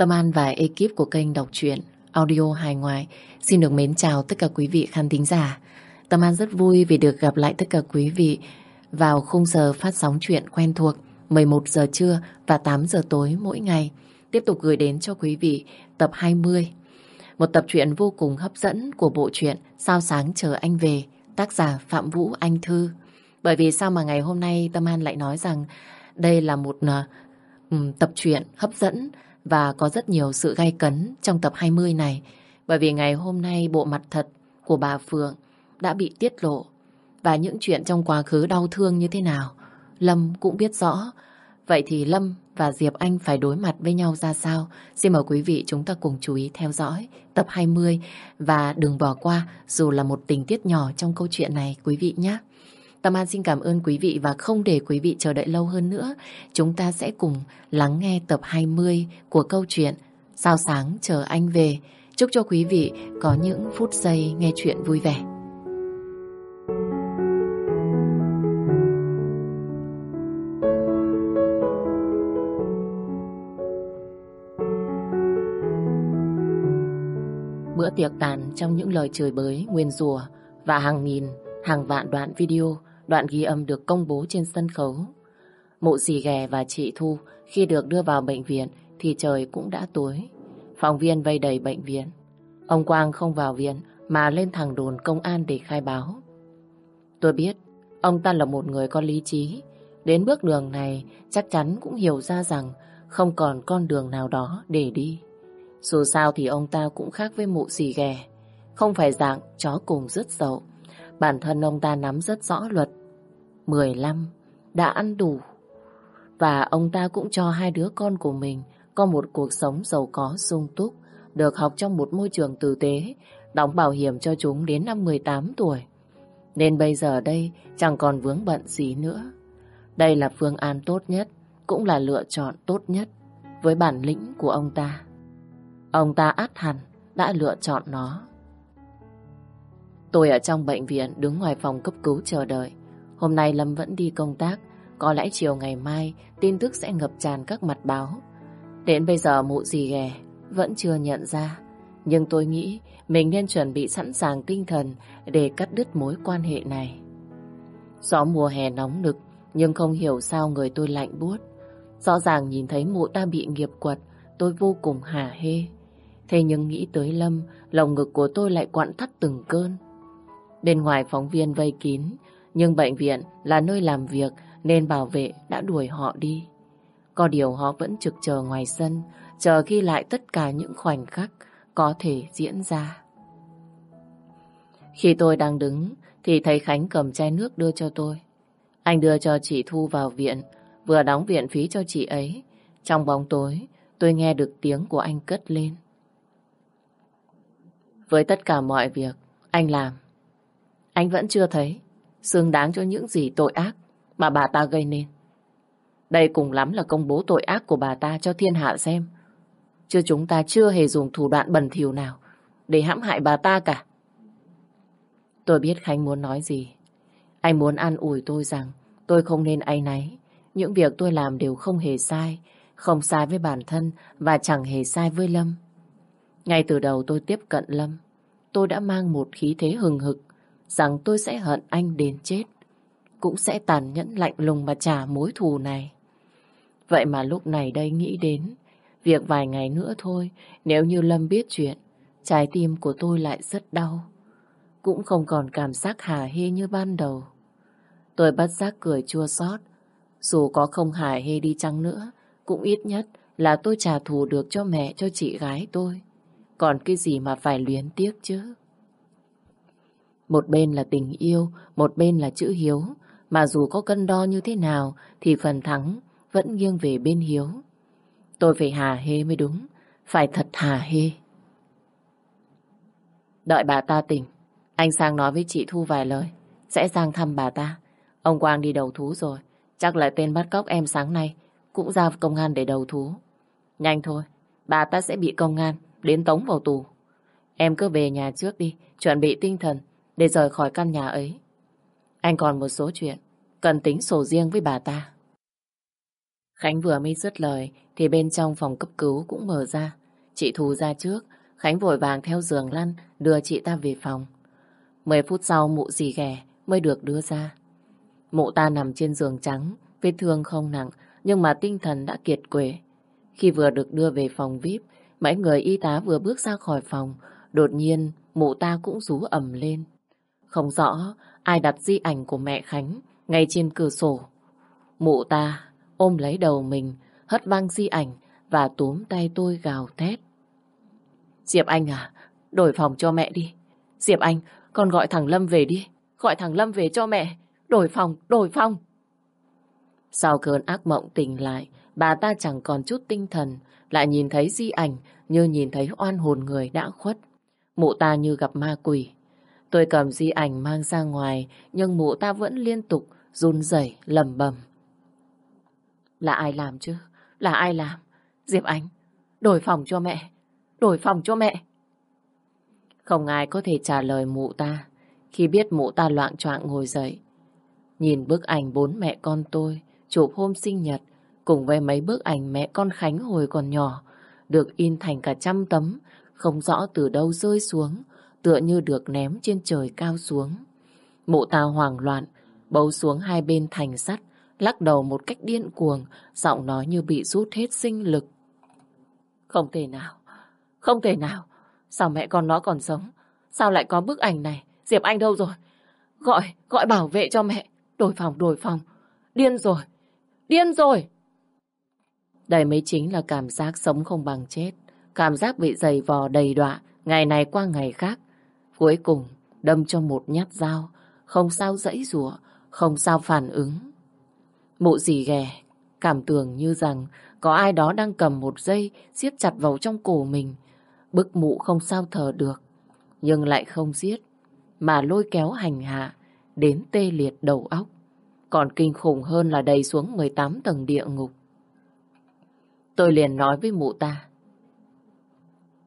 Tâm An và ekip của kênh đọc truyện audio hài ngoại xin được mến chào tất cả quý vị khán thính giả. Tâm An rất vui vì được gặp lại tất cả quý vị vào khung giờ phát sóng truyện quen thuộc 11 giờ trưa và 8 giờ tối mỗi ngày. Tiếp tục gửi đến cho quý vị tập 20. Một tập truyện vô cùng hấp dẫn của bộ truyện Sao sáng chờ anh về, tác giả Phạm Vũ Anh Thư. Bởi vì sao mà ngày hôm nay Tâm An lại nói rằng đây là một uh, tập truyện hấp dẫn và có rất nhiều sự gay cấn trong tập 20 này. Bởi vì ngày hôm nay bộ mặt thật của bà Phượng đã bị tiết lộ và những chuyện trong quá khứ đau thương như thế nào, Lâm cũng biết rõ. Vậy thì Lâm và Diệp Anh phải đối mặt với nhau ra sao? Xin mời quý vị chúng ta cùng chú ý theo dõi tập 20 và đừng bỏ qua, dù là một tình tiết nhỏ trong câu chuyện này, quý vị nhé. Tâm An xin cảm ơn quý vị và không để quý vị chờ đợi lâu hơn nữa. Chúng ta sẽ cùng lắng nghe tập 20 của câu chuyện Sao sáng chờ anh về. Chúc cho quý vị có những phút giây nghe chuyện vui vẻ. Bữa tiệc tàn trong những lời chửi bới, nguyên rùa và hàng nghìn, hàng vạn đoạn video Đoạn ghi âm được công bố trên sân khấu. Mụ dì ghè và chị Thu khi được đưa vào bệnh viện thì trời cũng đã tối. Phòng viên vây đầy bệnh viện. Ông Quang không vào viện mà lên thẳng đồn công an để khai báo. Tôi biết, ông ta là một người có lý trí. Đến bước đường này, chắc chắn cũng hiểu ra rằng không còn con đường nào đó để đi. Dù sao thì ông ta cũng khác với mụ xì ghè. Không phải dạng chó cùng rất dậu. Bản thân ông ta nắm rất rõ luật 15 đã ăn đủ. Và ông ta cũng cho hai đứa con của mình có một cuộc sống giàu có sung túc, được học trong một môi trường tử tế, đóng bảo hiểm cho chúng đến năm 18 tuổi. Nên bây giờ đây chẳng còn vướng bận gì nữa. Đây là phương án tốt nhất, cũng là lựa chọn tốt nhất với bản lĩnh của ông ta. Ông ta át hẳn đã lựa chọn nó. Tôi ở trong bệnh viện đứng ngoài phòng cấp cứu chờ đợi. Hôm nay Lâm vẫn đi công tác, có lẽ chiều ngày mai tin tức sẽ ngập tràn các mặt báo. Đến bây giờ mụ gì ghè vẫn chưa nhận ra. Nhưng tôi nghĩ mình nên chuẩn bị sẵn sàng tinh thần để cắt đứt mối quan hệ này. Gió mùa hè nóng nực nhưng không hiểu sao người tôi lạnh buốt. Rõ ràng nhìn thấy mụ ta bị nghiệp quật, tôi vô cùng hả hê. Thế nhưng nghĩ tới Lâm, lòng ngực của tôi lại quặn thắt từng cơn. Bên ngoài phóng viên vây kín, nhưng bệnh viện là nơi làm việc nên bảo vệ đã đuổi họ đi. Có điều họ vẫn trực chờ ngoài sân, chờ ghi lại tất cả những khoảnh khắc có thể diễn ra. Khi tôi đang đứng thì thấy Khánh cầm chai nước đưa cho tôi. Anh đưa cho chị Thu vào viện, vừa đóng viện phí cho chị ấy. Trong bóng tối, tôi nghe được tiếng của anh cất lên. Với tất cả mọi việc anh làm, anh vẫn chưa thấy xứng đáng cho những gì tội ác mà bà ta gây nên. Đây cùng lắm là công bố tội ác của bà ta cho thiên hạ xem. Chứ chúng ta chưa hề dùng thủ đoạn bẩn thỉu nào để hãm hại bà ta cả. Tôi biết Khánh muốn nói gì. Anh muốn an ủi tôi rằng tôi không nên áy náy. Những việc tôi làm đều không hề sai, không sai với bản thân và chẳng hề sai với Lâm. Ngay từ đầu tôi tiếp cận Lâm, tôi đã mang một khí thế hừng hực rằng tôi sẽ hận anh đến chết. Cũng sẽ tàn nhẫn lạnh lùng mà trả mối thù này. Vậy mà lúc này đây nghĩ đến, việc vài ngày nữa thôi, nếu như Lâm biết chuyện, trái tim của tôi lại rất đau. Cũng không còn cảm giác hà hê như ban đầu. Tôi bất giác cười chua xót Dù có không hà hê đi chăng nữa, cũng ít nhất là tôi trả thù được cho mẹ cho chị gái tôi. Còn cái gì mà phải luyến tiếc chứ? Một bên là tình yêu, một bên là chữ hiếu. Mà dù có cân đo như thế nào thì phần thắng vẫn nghiêng về bên hiếu. Tôi phải hà hê mới đúng, phải thật hà hê. Đợi bà ta tỉnh, anh sang nói với chị Thu vài lời, sẽ sang thăm bà ta. Ông Quang đi đầu thú rồi, chắc là tên bắt cóc em sáng nay cũng ra công an để đầu thú. Nhanh thôi, bà ta sẽ bị công an đến tống vào tù. Em cứ về nhà trước đi, chuẩn bị tinh thần để rời khỏi căn nhà ấy. Anh còn một số chuyện cần tính sổ riêng với bà ta. Khánh vừa mới dứt lời thì bên trong phòng cấp cứu cũng mở ra. Chị Thu ra trước, Khánh vội vàng theo giường lăn đưa chị ta về phòng. Mười phút sau mụ dì ghẻ mới được đưa ra. Mụ ta nằm trên giường trắng, vết thương không nặng nhưng mà tinh thần đã kiệt quệ. Khi vừa được đưa về phòng VIP, mấy người y tá vừa bước ra khỏi phòng, đột nhiên mụ ta cũng rú ầm lên. Không rõ ai đặt di ảnh của mẹ Khánh ngay trên cửa sổ. Mụ ta ôm lấy đầu mình, hất văng di ảnh và túm tay tôi gào thét. Diệp Anh à, đổi phòng cho mẹ đi. Diệp Anh, con gọi thằng Lâm về đi. Gọi thằng Lâm về cho mẹ. Đổi phòng, đổi phòng. Sau cơn ác mộng tỉnh lại, bà ta chẳng còn chút tinh thần, lại nhìn thấy di ảnh như nhìn thấy oan hồn người đã khuất. Mụ ta như gặp ma quỷ. Tôi cầm di ảnh mang ra ngoài, nhưng mụ ta vẫn liên tục run rẩy lầm bầm. Là ai làm chứ? Là ai làm? Diệp Anh, đổi phòng cho mẹ. Đổi phòng cho mẹ. Không ai có thể trả lời mụ ta khi biết mụ ta loạn choạng ngồi dậy. Nhìn bức ảnh bốn mẹ con tôi chụp hôm sinh nhật cùng với mấy bức ảnh mẹ con Khánh hồi còn nhỏ được in thành cả trăm tấm không rõ từ đâu rơi xuống tựa như được ném trên trời cao xuống. Mụ ta hoảng loạn bấu xuống hai bên thành sắt lắc đầu một cách điên cuồng giọng nói như bị rút hết sinh lực. Không thể nào không thể nào Sao mẹ con nó còn sống? Sao lại có bức ảnh này? Diệp Anh đâu rồi? Gọi, gọi bảo vệ cho mẹ. Đổi phòng, đổi phòng. Điên rồi, điên rồi. Đây mới chính là cảm giác sống không bằng chết. Cảm giác bị dày vò đầy đọa Ngày này qua ngày khác. Cuối cùng đâm cho một nhát dao Không sao dãy rủa Không sao phản ứng Mụ gì ghè Cảm tưởng như rằng có ai đó đang cầm một dây siết chặt vào trong cổ mình Bức mụ không sao thở được, nhưng lại không giết, mà lôi kéo hành hạ, đến tê liệt đầu óc. Còn kinh khủng hơn là đầy xuống 18 tầng địa ngục. Tôi liền nói với mụ ta.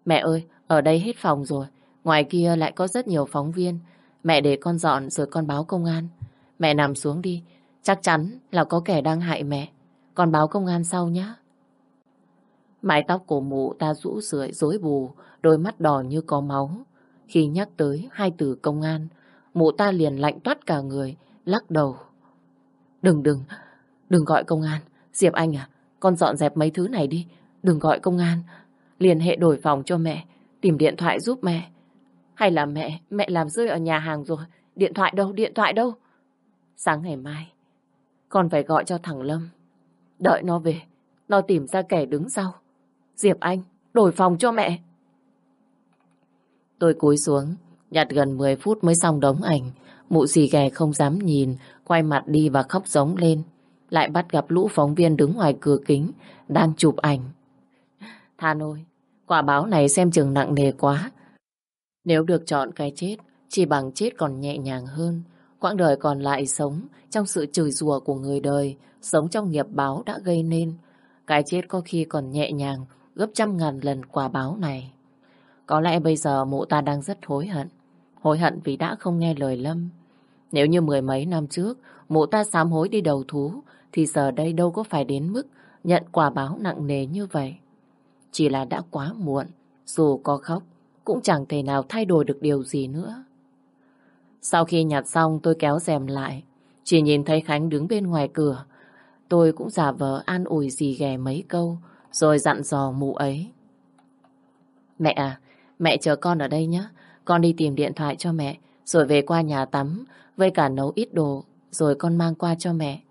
Mẹ ơi, ở đây hết phòng rồi, ngoài kia lại có rất nhiều phóng viên. Mẹ để con dọn rồi con báo công an. Mẹ nằm xuống đi, chắc chắn là có kẻ đang hại mẹ. Con báo công an sau nhé. Mái tóc của mụ ta rũ rượi rối bù, đôi mắt đỏ như có máu. Khi nhắc tới hai từ công an, mụ ta liền lạnh toát cả người, lắc đầu. Đừng đừng, đừng gọi công an. Diệp Anh à, con dọn dẹp mấy thứ này đi. Đừng gọi công an. Liên hệ đổi phòng cho mẹ, tìm điện thoại giúp mẹ. Hay là mẹ, mẹ làm rơi ở nhà hàng rồi. Điện thoại đâu, điện thoại đâu? Sáng ngày mai, con phải gọi cho thằng Lâm. Đợi nó về, nó tìm ra kẻ đứng sau. Diệp Anh, đổi phòng cho mẹ. Tôi cúi xuống, nhặt gần 10 phút mới xong đống ảnh. Mụ xì ghè không dám nhìn, quay mặt đi và khóc giống lên. Lại bắt gặp lũ phóng viên đứng ngoài cửa kính, đang chụp ảnh. Than ôi, quả báo này xem chừng nặng nề quá. Nếu được chọn cái chết, chỉ bằng chết còn nhẹ nhàng hơn. Quãng đời còn lại sống trong sự chửi rủa của người đời, sống trong nghiệp báo đã gây nên. Cái chết có khi còn nhẹ nhàng gấp trăm ngàn lần quả báo này. Có lẽ bây giờ mụ ta đang rất hối hận. Hối hận vì đã không nghe lời Lâm. Nếu như mười mấy năm trước mụ ta sám hối đi đầu thú thì giờ đây đâu có phải đến mức nhận quả báo nặng nề như vậy. Chỉ là đã quá muộn, dù có khóc cũng chẳng thể nào thay đổi được điều gì nữa. Sau khi nhặt xong tôi kéo rèm lại, chỉ nhìn thấy Khánh đứng bên ngoài cửa. Tôi cũng giả vờ an ủi gì ghè mấy câu, rồi dặn dò mụ ấy. Mẹ à, mẹ chờ con ở đây nhé. Con đi tìm điện thoại cho mẹ, rồi về qua nhà tắm, với cả nấu ít đồ, rồi con mang qua cho mẹ.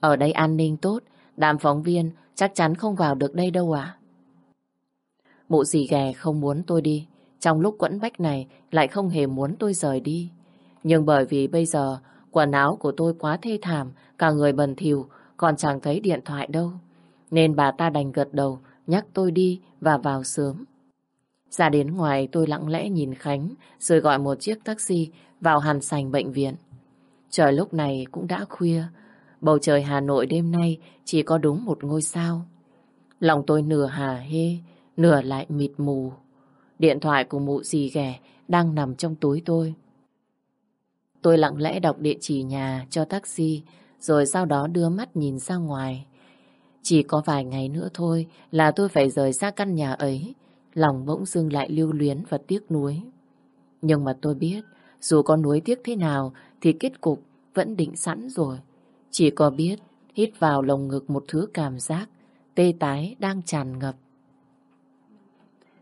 Ở đây an ninh tốt, đám phóng viên chắc chắn không vào được đây đâu à. Mụ dì ghè không muốn tôi đi, trong lúc quẫn bách này lại không hề muốn tôi rời đi. Nhưng bởi vì bây giờ quần áo của tôi quá thê thảm, cả người bần thỉu, còn chẳng thấy điện thoại đâu. Nên bà ta đành gật đầu, nhắc tôi đi và vào sớm. Ra đến ngoài tôi lặng lẽ nhìn Khánh, rồi gọi một chiếc taxi vào hàn sành bệnh viện. Trời lúc này cũng đã khuya, bầu trời Hà Nội đêm nay chỉ có đúng một ngôi sao. Lòng tôi nửa hà hê, nửa lại mịt mù. Điện thoại của mụ dì ghẻ đang nằm trong túi tôi. Tôi lặng lẽ đọc địa chỉ nhà cho taxi, rồi sau đó đưa mắt nhìn ra ngoài. Chỉ có vài ngày nữa thôi là tôi phải rời xa căn nhà ấy. Lòng bỗng dưng lại lưu luyến và tiếc nuối. Nhưng mà tôi biết, dù có nuối tiếc thế nào thì kết cục vẫn định sẵn rồi. Chỉ có biết hít vào lồng ngực một thứ cảm giác tê tái đang tràn ngập.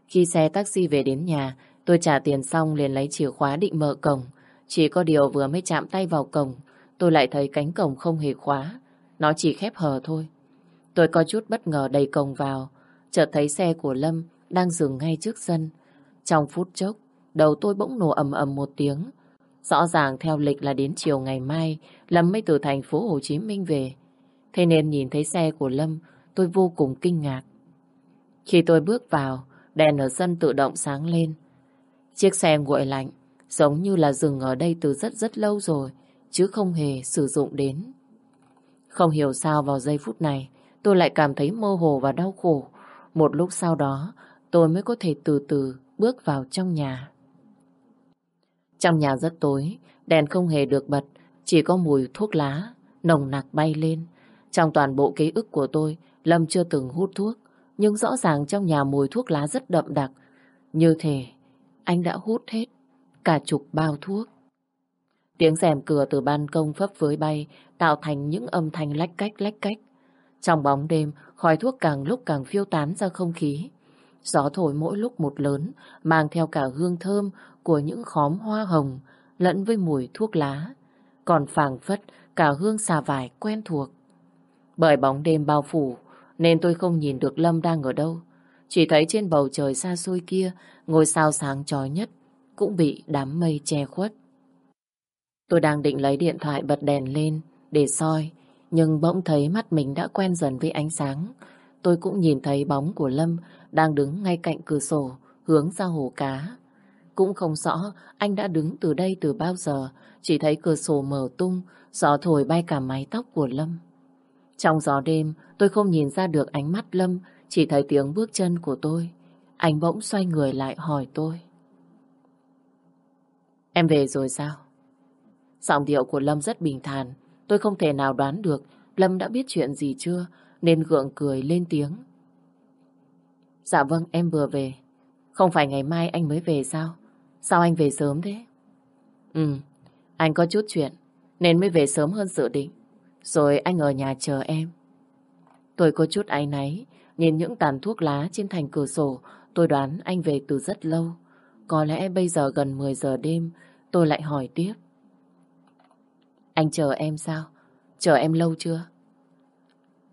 Khi xe taxi về đến nhà, tôi trả tiền xong liền lấy chìa khóa định mở cổng. Chỉ có điều vừa mới chạm tay vào cổng, tôi lại thấy cánh cổng không hề khóa. Nó chỉ khép hờ thôi. Tôi có chút bất ngờ đẩy cổng vào, chợt thấy xe của Lâm đang dừng ngay trước sân. Trong phút chốc, đầu tôi bỗng nổ ầm ầm một tiếng. Rõ ràng theo lịch là đến chiều ngày mai, Lâm mới từ thành phố Hồ Chí Minh về. Thế nên nhìn thấy xe của Lâm, tôi vô cùng kinh ngạc. Khi tôi bước vào, đèn ở sân tự động sáng lên. Chiếc xe nguội lạnh, giống như là dừng ở đây từ rất rất lâu rồi, chứ không hề sử dụng đến. Không hiểu sao vào giây phút này, tôi lại cảm thấy mơ hồ và đau khổ. Một lúc sau đó, tôi mới có thể từ từ bước vào trong nhà. Trong nhà rất tối, đèn không hề được bật, chỉ có mùi thuốc lá, nồng nặc bay lên. Trong toàn bộ ký ức của tôi, Lâm chưa từng hút thuốc, nhưng rõ ràng trong nhà mùi thuốc lá rất đậm đặc. Như thể anh đã hút hết cả chục bao thuốc. Tiếng rèm cửa từ ban công phấp phới bay tạo thành những âm thanh lách cách lách cách. Trong bóng đêm, khói thuốc càng lúc càng phiêu tán ra không khí. Gió thổi mỗi lúc một lớn, mang theo cả hương thơm của những khóm hoa hồng lẫn với mùi thuốc lá. Còn phảng phất cả hương xà vải quen thuộc. Bởi bóng đêm bao phủ, nên tôi không nhìn được Lâm đang ở đâu. Chỉ thấy trên bầu trời xa xôi kia, ngôi sao sáng chói nhất cũng bị đám mây che khuất. Tôi đang định lấy điện thoại bật đèn lên để soi, nhưng bỗng thấy mắt mình đã quen dần với ánh sáng. Tôi cũng nhìn thấy bóng của Lâm đang đứng ngay cạnh cửa sổ, hướng ra hồ cá. Cũng không rõ anh đã đứng từ đây từ bao giờ, chỉ thấy cửa sổ mở tung, gió thổi bay cả mái tóc của Lâm. Trong gió đêm, tôi không nhìn ra được ánh mắt Lâm, chỉ thấy tiếng bước chân của tôi. Anh bỗng xoay người lại hỏi tôi. Em về rồi sao? Giọng điệu của Lâm rất bình thản. Tôi không thể nào đoán được Lâm đã biết chuyện gì chưa, nên gượng cười lên tiếng. Dạ vâng, em vừa về. Không phải ngày mai anh mới về sao? Sao anh về sớm thế? Ừ, anh có chút chuyện, nên mới về sớm hơn dự định. Rồi anh ở nhà chờ em. Tôi có chút áy náy, nhìn những tàn thuốc lá trên thành cửa sổ, tôi đoán anh về từ rất lâu. Có lẽ bây giờ gần 10 giờ đêm, tôi lại hỏi tiếp. Anh chờ em sao? Chờ em lâu chưa?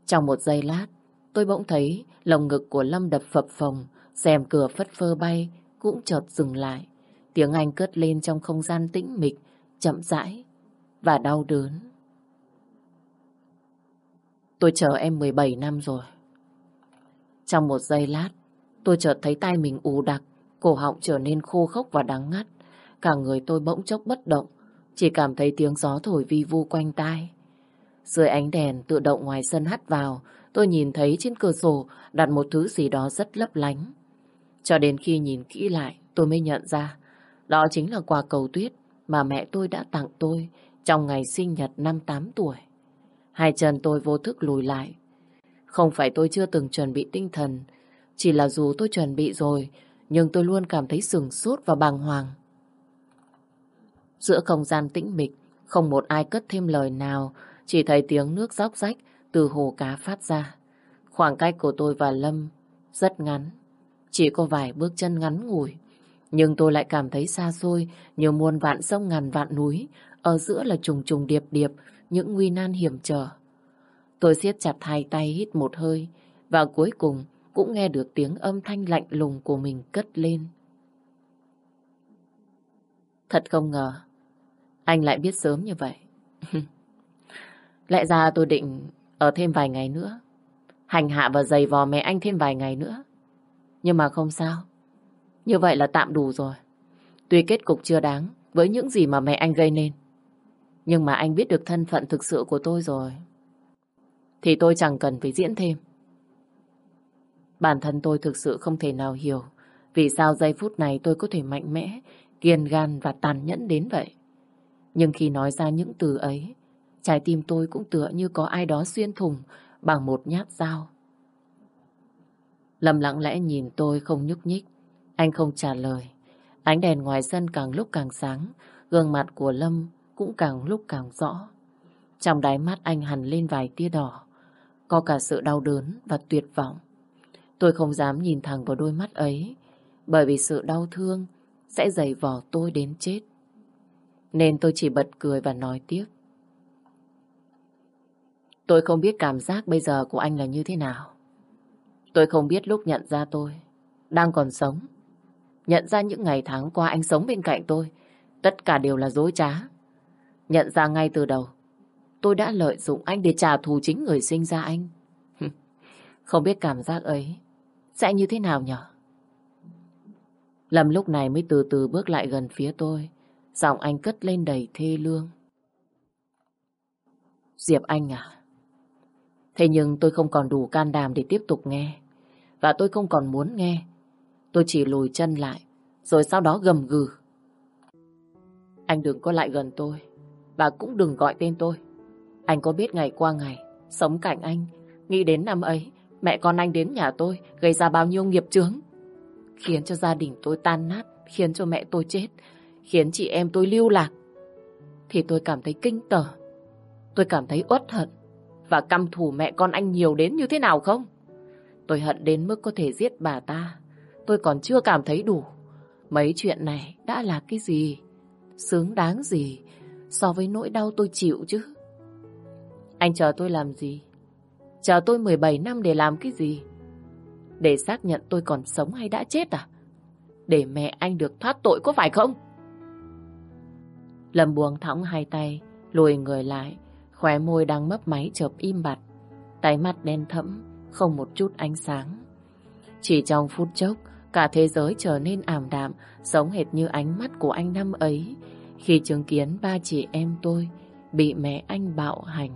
Trong một giây lát, tôi bỗng thấy lồng ngực của Lâm đập phập phồng, rèm cửa phất phơ bay, cũng chợt dừng lại. Tiếng Anh cất lên trong không gian tĩnh mịch, chậm rãi và đau đớn. Tôi chờ em 17 năm rồi. Trong một giây lát, tôi chợt thấy tay mình ù đặc, cổ họng trở nên khô khốc và đắng ngắt. Cả người tôi bỗng chốc bất động, chỉ cảm thấy tiếng gió thổi vi vu quanh tai. Dưới ánh đèn tự động ngoài sân hắt vào, tôi nhìn thấy trên cửa sổ đặt một thứ gì đó rất lấp lánh. Cho đến khi nhìn kỹ lại, tôi mới nhận ra, đó chính là quà cầu tuyết mà mẹ tôi đã tặng tôi trong ngày sinh nhật năm 8 tuổi. Hai chân tôi vô thức lùi lại. Không phải tôi chưa từng chuẩn bị tinh thần, chỉ là dù tôi chuẩn bị rồi, nhưng tôi luôn cảm thấy sừng sốt và bàng hoàng. Giữa không gian tĩnh mịch, không một ai cất thêm lời nào, chỉ thấy tiếng nước róc rách từ hồ cá phát ra. Khoảng cách của tôi và Lâm rất ngắn, chỉ có vài bước chân ngắn ngủi. Nhưng tôi lại cảm thấy xa xôi, như muôn vạn sông ngàn vạn núi, ở giữa là trùng trùng điệp điệp, những nguy nan hiểm trở. Tôi siết chặt hai tay hít một hơi, và cuối cùng cũng nghe được tiếng âm thanh lạnh lùng của mình cất lên. Thật không ngờ, anh lại biết sớm như vậy. Lẽ ra tôi định ở thêm vài ngày nữa, hành hạ và giày vò mẹ anh thêm vài ngày nữa. Nhưng mà không sao, như vậy là tạm đủ rồi. Tuy kết cục chưa đáng với những gì mà mẹ anh gây nên. Nhưng mà anh biết được thân phận thực sự của tôi rồi. Thì tôi chẳng cần phải diễn thêm. Bản thân tôi thực sự không thể nào hiểu vì sao giây phút này tôi có thể mạnh mẽ, kiên gan và tàn nhẫn đến vậy. Nhưng khi nói ra những từ ấy, trái tim tôi cũng tựa như có ai đó xuyên thủng bằng một nhát dao. Lâm lặng lẽ nhìn tôi không nhúc nhích. Anh không trả lời. Ánh đèn ngoài sân càng lúc càng sáng, gương mặt của Lâm cũng càng lúc càng rõ. Trong đáy mắt anh hằn lên vài tia đỏ, có cả sự đau đớn và tuyệt vọng. Tôi không dám nhìn thẳng vào đôi mắt ấy, bởi vì sự đau thương sẽ dày vò tôi đến chết. Nên tôi chỉ bật cười và nói tiếp. Tôi không biết cảm giác bây giờ của anh là như thế nào. Tôi không biết lúc nhận ra tôi đang còn sống. Nhận ra những ngày tháng qua anh sống bên cạnh tôi, tất cả đều là dối trá. Nhận ra ngay từ đầu, tôi đã lợi dụng anh để trả thù chính người sinh ra anh. Không biết cảm giác ấy sẽ như thế nào nhở? Lâm lúc này mới từ từ bước lại gần phía tôi, giọng anh cất lên đầy thê lương. Diệp Anh à, thế nhưng tôi không còn đủ can đảm để tiếp tục nghe, và tôi không còn muốn nghe. Tôi chỉ lùi chân lại, rồi sau đó gầm gừ. Anh đừng có lại gần tôi, và cũng đừng gọi tên tôi. Anh có biết ngày qua ngày, sống cạnh anh, nghĩ đến năm ấy, mẹ con anh đến nhà tôi, gây ra bao nhiêu nghiệp chướng. Khiến cho gia đình tôi tan nát, khiến cho mẹ tôi chết, khiến chị em tôi lưu lạc. Thì tôi cảm thấy kinh tởm, tôi cảm thấy uất hận, và căm thù mẹ con anh nhiều đến như thế nào không? Tôi hận đến mức có thể giết bà ta. Tôi còn chưa cảm thấy đủ. Mấy chuyện này đã là cái gì? Sướng đáng gì so với nỗi đau tôi chịu chứ? Anh chờ tôi làm gì? Chờ tôi 17 năm để làm cái gì? Để xác nhận tôi còn sống hay đã chết à? Để mẹ anh được thoát tội có phải không? Lâm buông thõng hai tay, lùi người lại, khóe môi đang mấp máy chợp im bặt. Tay mắt đen thẫm, không một chút ánh sáng. Chỉ trong phút chốc, cả thế giới trở nên ảm đạm, giống hệt như ánh mắt của anh năm ấy, khi chứng kiến ba chị em tôi bị mẹ anh bạo hành.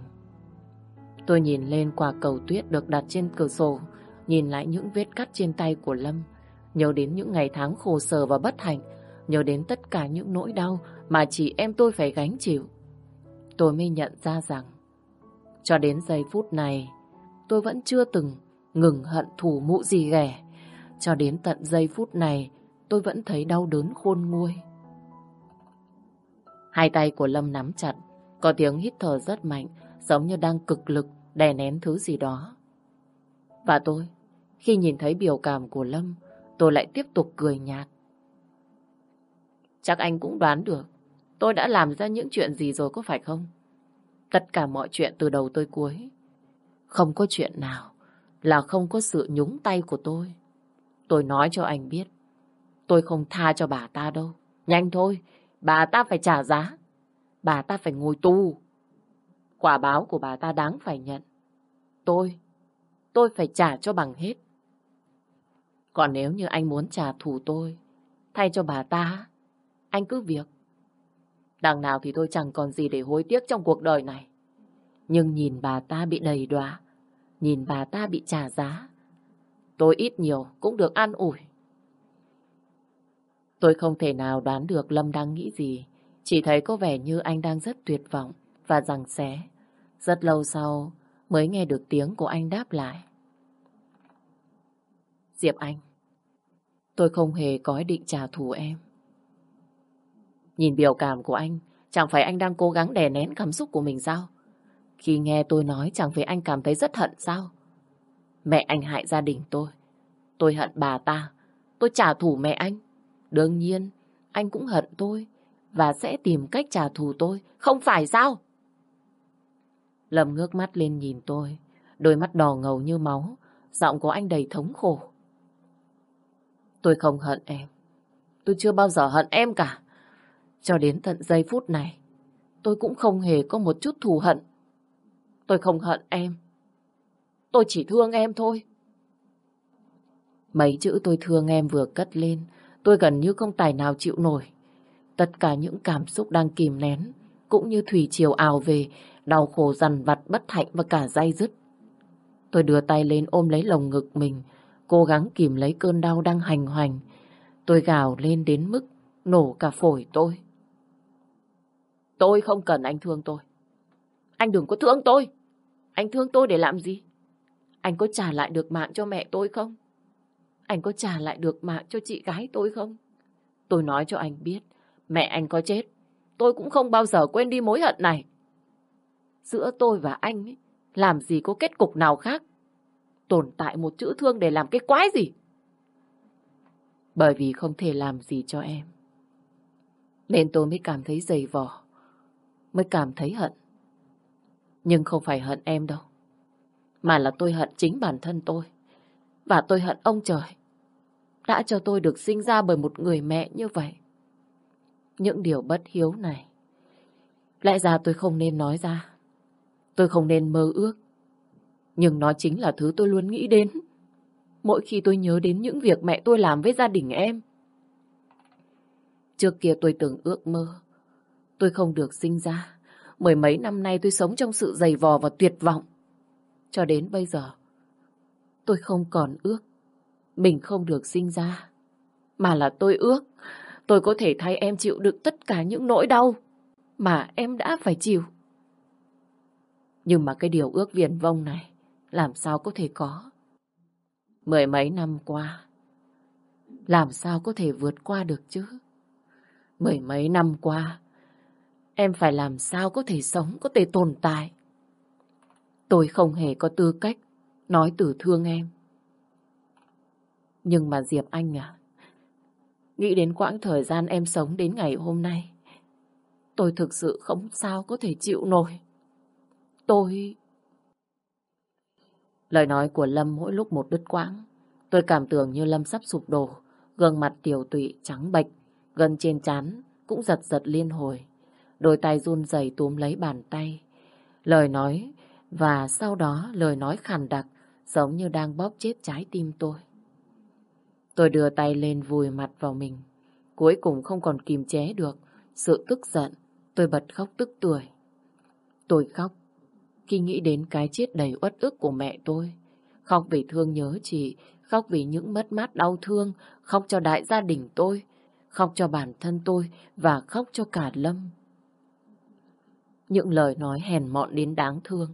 Tôi nhìn lên quả cầu tuyết được đặt trên cửa sổ, nhìn lại những vết cắt trên tay của Lâm, nhớ đến những ngày tháng khổ sở và bất hạnh, nhớ đến tất cả những nỗi đau mà chị em tôi phải gánh chịu. Tôi mới nhận ra rằng, cho đến giây phút này, tôi vẫn chưa từng ngừng hận thù mụ gì ghẻ. Cho đến tận giây phút này, tôi vẫn thấy đau đớn khôn nguôi. Hai tay của Lâm nắm chặt, có tiếng hít thở rất mạnh, giống như đang cực lực đè nén thứ gì đó. Và tôi, khi nhìn thấy biểu cảm của Lâm, tôi lại tiếp tục cười nhạt. Chắc anh cũng đoán được, tôi đã làm ra những chuyện gì rồi có phải không? Tất cả mọi chuyện từ đầu tới cuối không có chuyện nào là không có sự nhúng tay của tôi. Tôi nói cho anh biết, tôi không tha cho bà ta đâu. Nhanh thôi, bà ta phải trả giá. Bà ta phải ngồi tù. Quả báo của bà ta đáng phải nhận. Tôi, tôi phải trả cho bằng hết. Còn nếu như anh muốn trả thù tôi, thay cho bà ta, anh cứ việc. Đằng nào thì tôi chẳng còn gì để hối tiếc trong cuộc đời này. Nhưng nhìn bà ta bị đầy đọa, nhìn bà ta bị trả giá. Tôi ít nhiều cũng được an ủi. Tôi không thể nào đoán được Lâm đang nghĩ gì. Chỉ thấy có vẻ như anh đang rất tuyệt vọng và rằng xé. Rất lâu sau mới nghe được tiếng của anh đáp lại. Diệp Anh, tôi không hề có ý định trả thù em. Nhìn biểu cảm của anh, chẳng phải anh đang cố gắng đè nén cảm xúc của mình sao? Khi nghe tôi nói chẳng phải anh cảm thấy rất hận sao? Mẹ anh hại gia đình tôi. Tôi hận bà ta. Tôi trả thù mẹ anh. Đương nhiên, anh cũng hận tôi và sẽ tìm cách trả thù tôi. Không phải sao? Lâm ngước mắt lên nhìn tôi. Đôi mắt đỏ ngầu như máu. Giọng của anh đầy thống khổ. Tôi không hận em. Tôi chưa bao giờ hận em cả. Cho đến tận giây phút này, tôi cũng không hề có một chút thù hận Tôi không hận em. Tôi chỉ thương em thôi. Mấy chữ tôi thương em vừa cất lên, tôi gần như không tài nào chịu nổi. Tất cả những cảm xúc đang kìm nén, cũng như thủy triều ào về, đau khổ dằn vặt bất hạnh và cả dai dứt. Tôi đưa tay lên ôm lấy lồng ngực mình, cố gắng kìm lấy cơn đau đang hành hoành. Tôi gào lên đến mức nổ cả phổi tôi. Tôi không cần anh thương tôi. Anh đừng có thương tôi. Anh thương tôi để làm gì? anh có trả lại được mạng cho mẹ tôi không? Anh có trả lại được mạng cho chị gái tôi không? Tôi nói cho anh biết, mẹ anh có chết, tôi cũng không bao giờ quên đi mối hận này. Giữa tôi và anh ấy, làm gì có kết cục nào khác. Tồn tại một chữ thương để làm cái quái gì? Bởi vì không thể làm gì cho em. Nên tôi mới cảm thấy dày vò, mới cảm thấy hận. Nhưng không phải hận em đâu, mà là tôi hận chính bản thân tôi. Và tôi hận ông trời đã cho tôi được sinh ra bởi một người mẹ như vậy. Những điều bất hiếu này, lẽ ra tôi không nên nói ra. Tôi không nên mơ ước. Nhưng nó chính là thứ tôi luôn nghĩ đến. Mỗi khi tôi nhớ đến những việc mẹ tôi làm với gia đình em. Trước kia tôi từng ước mơ. Tôi không được sinh ra. Mười mấy năm nay tôi sống trong sự dày vò và tuyệt vọng. Cho đến bây giờ, tôi không còn ước. Mình không được sinh ra. Mà là tôi ước. Tôi có thể thay em chịu được tất cả những nỗi đau mà em đã phải chịu. Nhưng mà cái điều ước viển vông này làm sao có thể có. Mười mấy năm qua, làm sao có thể vượt qua được chứ? Mười mấy năm qua, em phải làm sao có thể sống, có thể tồn tại. Tôi không hề có tư cách nói từ thương em. Nhưng mà Diệp Anh à, nghĩ đến quãng thời gian em sống đến ngày hôm nay, tôi thực sự không sao có thể chịu nổi. Tôi... Lời nói của Lâm mỗi lúc một đứt quãng. Tôi cảm tưởng như Lâm sắp sụp đổ, gương mặt tiểu tụy trắng bệch, gần trên chán cũng giật giật liên hồi. Đôi tay run rẩy túm lấy bàn tay. Lời nói và sau đó lời nói khàn đặc giống như đang bóp chết trái tim tôi. Tôi đưa tay lên vùi mặt vào mình. Cuối cùng không còn kìm chế được sự tức giận. Tôi bật khóc tức tuổi. Tôi khóc khi nghĩ đến cái chết đầy uất ức của mẹ tôi. Khóc vì thương nhớ chị, khóc vì những mất mát đau thương, khóc cho đại gia đình tôi, khóc cho bản thân tôi và khóc cho cả Lâm. Những lời nói hèn mọn đến đáng thương,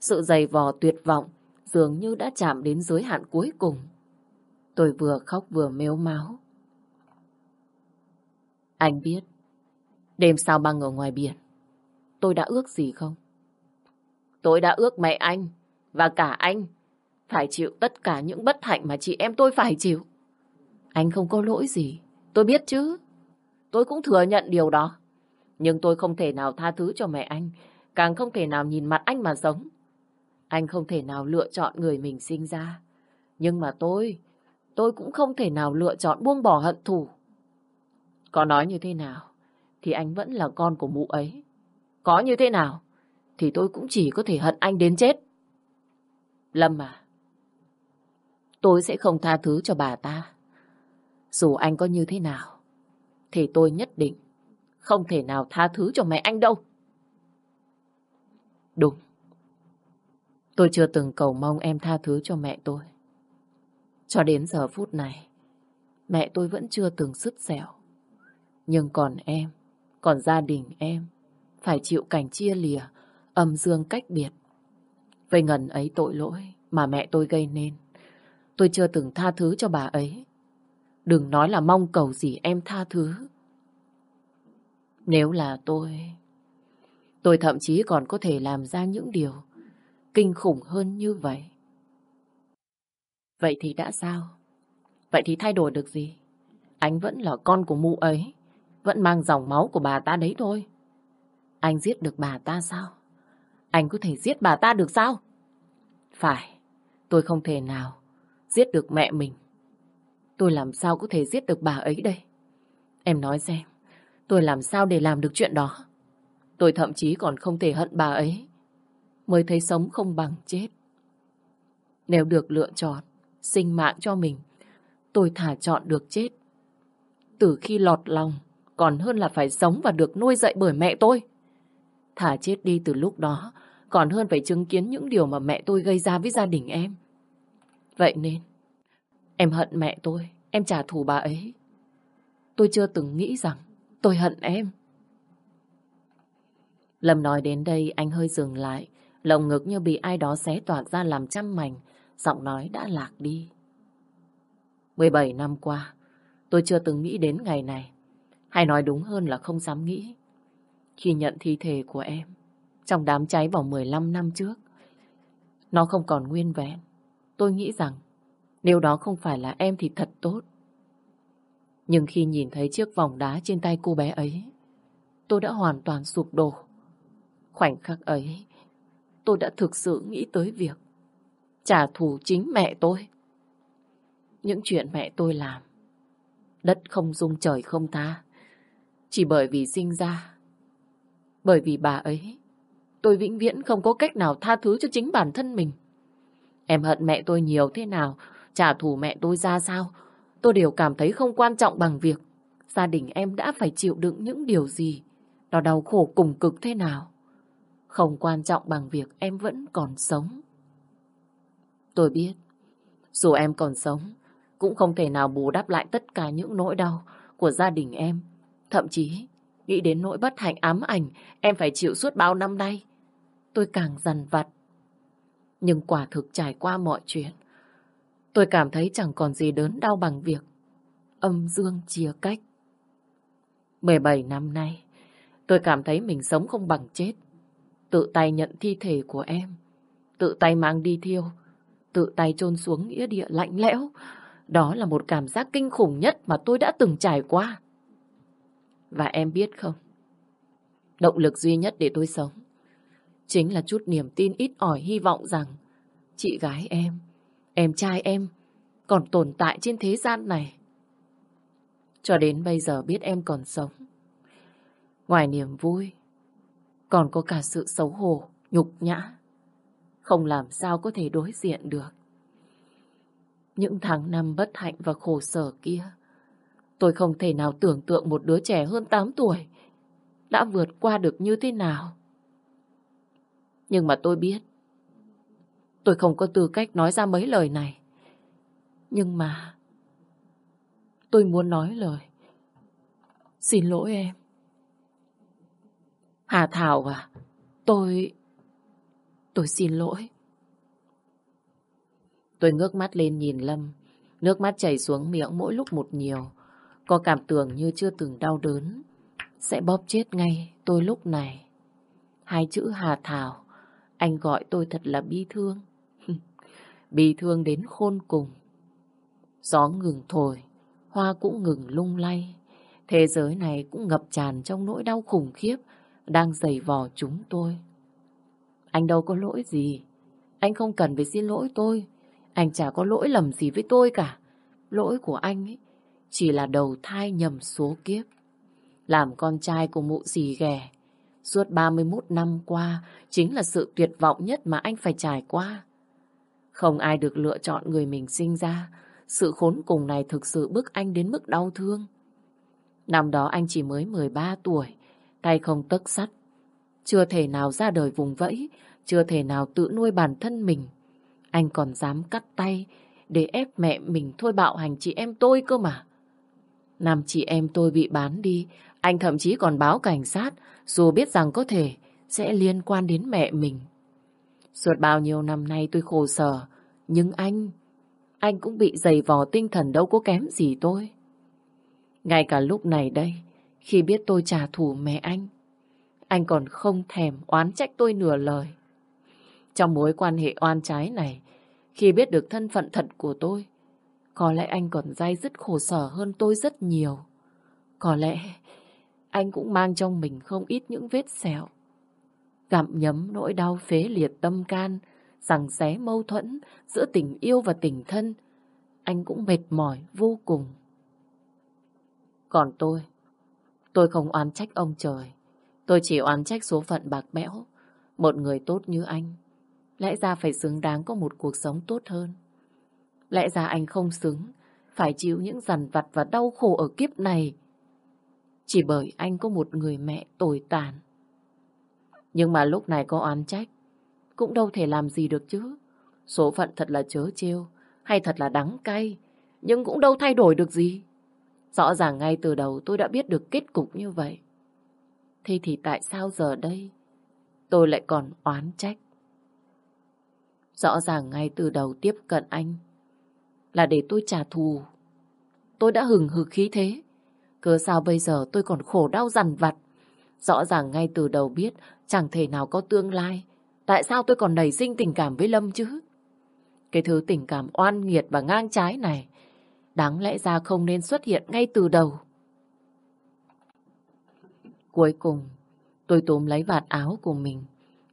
sự dày vò tuyệt vọng dường như đã chạm đến giới hạn cuối cùng. Tôi vừa khóc vừa mếu máu. Anh biết, đêm sao băng ở ngoài biển, tôi đã ước gì không? Tôi đã ước mẹ anh và cả anh phải chịu tất cả những bất hạnh mà chị em tôi phải chịu. Anh không có lỗi gì, tôi biết chứ. Tôi cũng thừa nhận điều đó. Nhưng tôi không thể nào tha thứ cho mẹ anh, càng không thể nào nhìn mặt anh mà sống. Anh không thể nào lựa chọn người mình sinh ra. Nhưng mà tôi, tôi cũng không thể nào lựa chọn buông bỏ hận thù. Có nói như thế nào, thì anh vẫn là con của mụ ấy. Có như thế nào, thì tôi cũng chỉ có thể hận anh đến chết. Lâm à, tôi sẽ không tha thứ cho bà ta. Dù anh có như thế nào, thì tôi nhất định không thể nào tha thứ cho mẹ anh đâu. Đúng. Tôi chưa từng cầu mong em tha thứ cho mẹ tôi. Cho đến giờ phút này, mẹ tôi vẫn chưa từng sứt dẻo. Nhưng còn em, còn gia đình em, phải chịu cảnh chia lìa âm dương cách biệt. Về ngần ấy tội lỗi mà mẹ tôi gây nên, tôi chưa từng tha thứ cho bà ấy. Đừng nói là mong cầu gì em tha thứ. Nếu là tôi, tôi thậm chí còn có thể làm ra những điều kinh khủng hơn như vậy. Vậy thì đã sao? Vậy thì thay đổi được gì? Anh vẫn là con của mụ ấy, vẫn mang dòng máu của bà ta đấy thôi. Anh giết được bà ta sao? Anh có thể giết bà ta được sao? Phải, tôi không thể nào giết được mẹ mình. Tôi làm sao có thể giết được bà ấy đây? Em nói xem, tôi làm sao để làm được chuyện đó? Tôi thậm chí còn không thể hận bà ấy. Mới thấy sống không bằng chết. Nếu được lựa chọn, sinh mạng cho mình, tôi thả chọn được chết. Từ khi lọt lòng, còn hơn là phải sống và được nuôi dạy bởi mẹ tôi. Thả chết đi từ lúc đó, còn hơn phải chứng kiến những điều mà mẹ tôi gây ra với gia đình em. Vậy nên, em hận mẹ tôi, em trả thù bà ấy. Tôi chưa từng nghĩ rằng tôi hận em. Lâm nói đến đây anh hơi dừng lại, lồng ngực như bị ai đó xé toạc ra làm trăm mảnh, Giọng nói đã lạc đi. 17 năm qua, tôi chưa từng nghĩ đến ngày này. Hay nói đúng hơn là không dám nghĩ. Khi nhận thi thể của em, trong đám cháy vào 15 năm trước, nó không còn nguyên vẹn. Tôi nghĩ rằng, nếu đó không phải là em thì thật tốt. Nhưng khi nhìn thấy chiếc vòng đá trên tay cô bé ấy, tôi đã hoàn toàn sụp đổ. Khoảnh khắc ấy, tôi đã thực sự nghĩ tới việc trả thù chính mẹ tôi. Những chuyện mẹ tôi làm, đất không dung trời không tha, chỉ bởi vì sinh ra. Bởi vì bà ấy, tôi vĩnh viễn không có cách nào tha thứ cho chính bản thân mình. Em hận mẹ tôi nhiều thế nào, trả thù mẹ tôi ra sao, tôi đều cảm thấy không quan trọng bằng việc gia đình em đã phải chịu đựng những điều gì, nó đau khổ cùng cực thế nào. Không quan trọng bằng việc em vẫn còn sống. Tôi biết, dù em còn sống, cũng không thể nào bù đắp lại tất cả những nỗi đau của gia đình em. Thậm chí, nghĩ đến nỗi bất hạnh ám ảnh em phải chịu suốt bao năm nay. Tôi càng dằn vặt. Nhưng quả thực trải qua mọi chuyện, tôi cảm thấy chẳng còn gì đớn đau bằng việc âm dương chia cách. 17 năm nay, tôi cảm thấy mình sống không bằng chết. Tự tay nhận thi thể của em, tự tay mang đi thiêu, tự tay chôn xuống nghĩa địa lạnh lẽo. Đó là một cảm giác kinh khủng nhất mà tôi đã từng trải qua. Và em biết không, động lực duy nhất để tôi sống chính là chút niềm tin ít ỏi hy vọng rằng chị gái em, em trai em còn tồn tại trên thế gian này. Cho đến bây giờ biết em còn sống. Ngoài niềm vui, còn có cả sự xấu hổ, nhục nhã. Không làm sao có thể đối diện được. Những tháng năm bất hạnh và khổ sở kia, tôi không thể nào tưởng tượng một đứa trẻ hơn 8 tuổi đã vượt qua được như thế nào. Nhưng mà tôi biết, tôi không có tư cách nói ra mấy lời này. Nhưng mà, tôi muốn nói lời. Xin lỗi em. Hà Thảo à, tôi... Tôi xin lỗi. Tôi ngước mắt lên nhìn Lâm. Nước mắt chảy xuống miệng mỗi lúc một nhiều. Có cảm tưởng như chưa từng đau đớn. Sẽ bóp chết ngay tôi lúc này. Hai chữ Hà Thảo. Anh gọi tôi thật là bi thương. bi thương đến khôn cùng. Gió ngừng thổi. Hoa cũng ngừng lung lay. Thế giới này cũng ngập tràn trong nỗi đau khủng khiếp đang giày vò chúng tôi. Anh đâu có lỗi gì. Anh không cần phải xin lỗi tôi. Anh chả có lỗi lầm gì với tôi cả. Lỗi của anh ấy chỉ là đầu thai nhầm số kiếp. Làm con trai của mụ dì ghẻ. Suốt 31 năm qua chính là sự tuyệt vọng nhất mà anh phải trải qua. Không ai được lựa chọn người mình sinh ra. Sự khốn cùng này thực sự bức anh đến mức đau thương. Năm đó anh chỉ mới 13 tuổi, tay không tấc sắt. Chưa thể nào ra đời vùng vẫy, chưa thể nào tự nuôi bản thân mình. Anh còn dám cắt tay để ép mẹ mình thôi bạo hành chị em tôi cơ mà. Năm chị em tôi bị bán đi, anh thậm chí còn báo cảnh sát dù biết rằng có thể sẽ liên quan đến mẹ mình. Suốt bao nhiêu năm nay tôi khổ sở, nhưng anh, anh cũng bị dày vò tinh thần đâu có kém gì tôi. Ngay cả lúc này đây, khi biết tôi trả thù mẹ anh, anh còn không thèm oán trách tôi nửa lời. Trong mối quan hệ oan trái này, khi biết được thân phận thật của tôi, có lẽ anh còn dai dứt khổ sở hơn tôi rất nhiều. Có lẽ anh cũng mang trong mình không ít những vết sẹo. Gặm nhấm nỗi đau phế liệt tâm can, rằng xé mâu thuẫn giữa tình yêu và tình thân. Anh cũng mệt mỏi vô cùng. Còn tôi, tôi không oán trách ông trời. Tôi chỉ oán trách số phận bạc bẽo. Một người tốt như anh, lẽ ra phải xứng đáng có một cuộc sống tốt hơn. Lẽ ra anh không xứng, phải chịu những dằn vặt và đau khổ ở kiếp này. Chỉ bởi anh có một người mẹ tồi tàn. Nhưng mà lúc này có oán trách, cũng đâu thể làm gì được chứ. Số phận thật là chớ trêu, hay thật là đắng cay, nhưng cũng đâu thay đổi được gì. Rõ ràng ngay từ đầu tôi đã biết được kết cục như vậy. Thế thì tại sao giờ đây tôi lại còn oán trách? Rõ ràng ngay từ đầu tiếp cận anh là để tôi trả thù. Tôi đã hừng hực khí thế. Cứ sao bây giờ tôi còn khổ đau dằn vặt. Rõ ràng ngay từ đầu biết chẳng thể nào có tương lai. Tại sao tôi còn nảy sinh tình cảm với Lâm chứ? Cái thứ tình cảm oan nghiệt và ngang trái này đáng lẽ ra không nên xuất hiện ngay từ đầu. Cuối cùng, tôi túm lấy vạt áo của mình.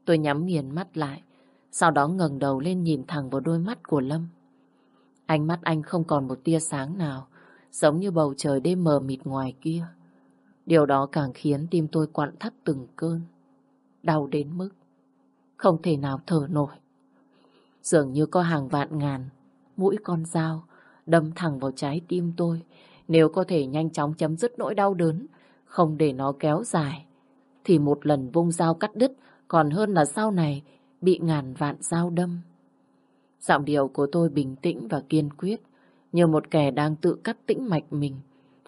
Tôi nhắm nghiền mắt lại. Sau đó ngẩng đầu lên nhìn thẳng vào đôi mắt của Lâm. Ánh mắt anh không còn một tia sáng nào, giống như bầu trời đêm mờ mịt ngoài kia. Điều đó càng khiến tim tôi quặn thắt từng cơn. Đau đến mức không thể nào thở nổi. Dường như có hàng vạn ngàn mũi con dao đâm thẳng vào trái tim tôi. Nếu có thể nhanh chóng chấm dứt nỗi đau đớn, không để nó kéo dài, thì một lần vung dao cắt đứt còn hơn là sau này bị ngàn vạn dao đâm. Giọng điệu của tôi bình tĩnh và kiên quyết, như một kẻ đang tự cắt tĩnh mạch mình,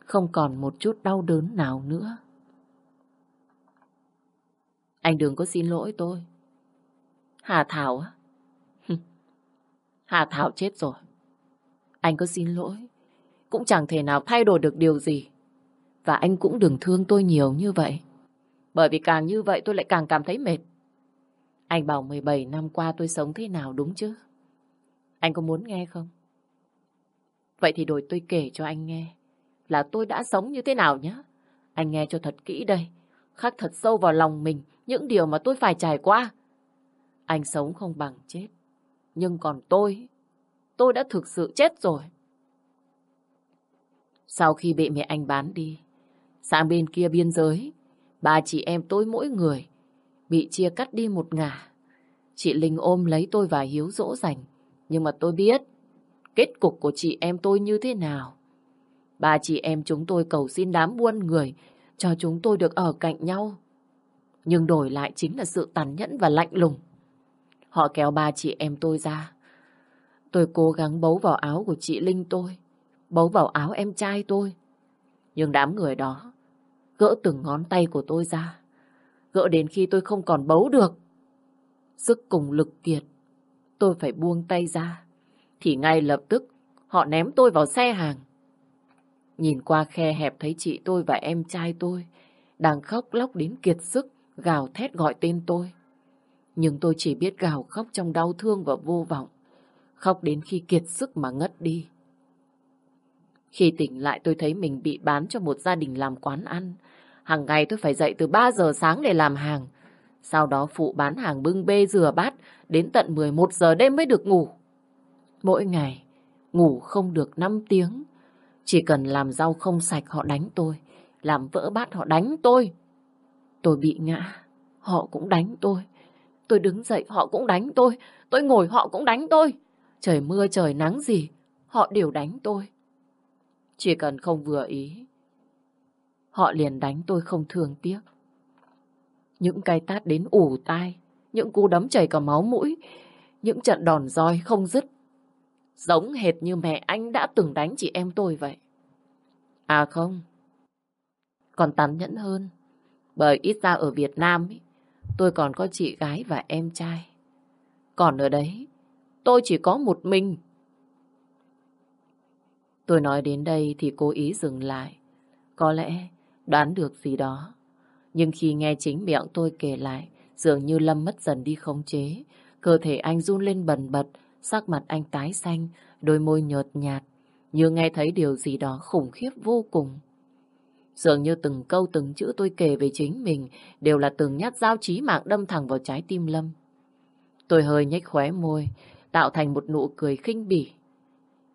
không còn một chút đau đớn nào nữa. Anh đừng có xin lỗi tôi. Hà Thảo á? Hà Thảo chết rồi. Anh có xin lỗi, cũng chẳng thể nào thay đổi được điều gì. Và anh cũng đừng thương tôi nhiều như vậy. Bởi vì càng như vậy tôi lại càng cảm thấy mệt. Anh bảo 17 năm qua tôi sống thế nào đúng chứ? Anh có muốn nghe không? Vậy thì đổi tôi kể cho anh nghe là tôi đã sống như thế nào nhé. Anh nghe cho thật kỹ đây. Khắc thật sâu vào lòng mình những điều mà tôi phải trải qua. Anh sống không bằng chết. Nhưng còn tôi, tôi đã thực sự chết rồi. Sau khi bị mẹ anh bán đi, sang bên kia biên giới, ba chị em tôi mỗi người bị chia cắt đi một ngả. Chị Linh ôm lấy tôi và hiếu dỗ dành. Nhưng mà tôi biết kết cục của chị em tôi như thế nào. Ba chị em chúng tôi cầu xin đám buôn người cho chúng tôi được ở cạnh nhau. Nhưng đổi lại chính là sự tàn nhẫn và lạnh lùng. Họ kéo ba chị em tôi ra. Tôi cố gắng bấu vào áo của chị Linh tôi, bấu vào áo em trai tôi. Nhưng đám người đó gỡ từng ngón tay của tôi ra. Gỡ đến khi tôi không còn bấu được. Sức cùng lực kiệt, tôi phải buông tay ra. Thì ngay lập tức họ ném tôi vào xe hàng. Nhìn qua khe hẹp thấy chị tôi và em trai tôi đang khóc lóc đến kiệt sức, gào thét gọi tên tôi. Nhưng tôi chỉ biết gào khóc trong đau thương và vô vọng. Khóc đến khi kiệt sức mà ngất đi. Khi tỉnh lại tôi thấy mình bị bán cho một gia đình làm quán ăn. Hàng ngày tôi phải dậy từ 3 giờ sáng để làm hàng. Sau đó phụ bán hàng bưng bê rửa bát đến tận 11 giờ đêm mới được ngủ. Mỗi ngày, ngủ không được 5 tiếng. Chỉ cần làm rau không sạch họ đánh tôi. Làm vỡ bát họ đánh tôi. Tôi bị ngã, họ cũng đánh tôi. Tôi đứng dậy họ cũng đánh tôi. Tôi ngồi họ cũng đánh tôi. Trời mưa trời nắng gì, họ đều đánh tôi. Chỉ cần không vừa ý, họ liền đánh tôi không thương tiếc. Những cái tát đến ủ tai, những cú đấm chảy cả máu mũi, những trận đòn roi không dứt. Giống hệt như mẹ anh đã từng đánh chị em tôi vậy. À không, còn tàn nhẫn hơn. Bởi ít ra ở Việt Nam ý, tôi còn có chị gái và em trai. Còn ở đấy, tôi chỉ có một mình. Tôi nói đến đây thì cố ý dừng lại. Có lẽ đoán được gì đó. Nhưng khi nghe chính miệng tôi kể lại, dường như Lâm mất dần đi khống chế. Cơ thể anh run lên bần bật, sắc mặt anh tái xanh, đôi môi nhợt nhạt, như nghe thấy điều gì đó khủng khiếp vô cùng. Dường như từng câu từng chữ tôi kể về chính mình đều là từng nhát dao chí mạng đâm thẳng vào trái tim Lâm. Tôi hơi nhếch khóe môi, tạo thành một nụ cười khinh bỉ.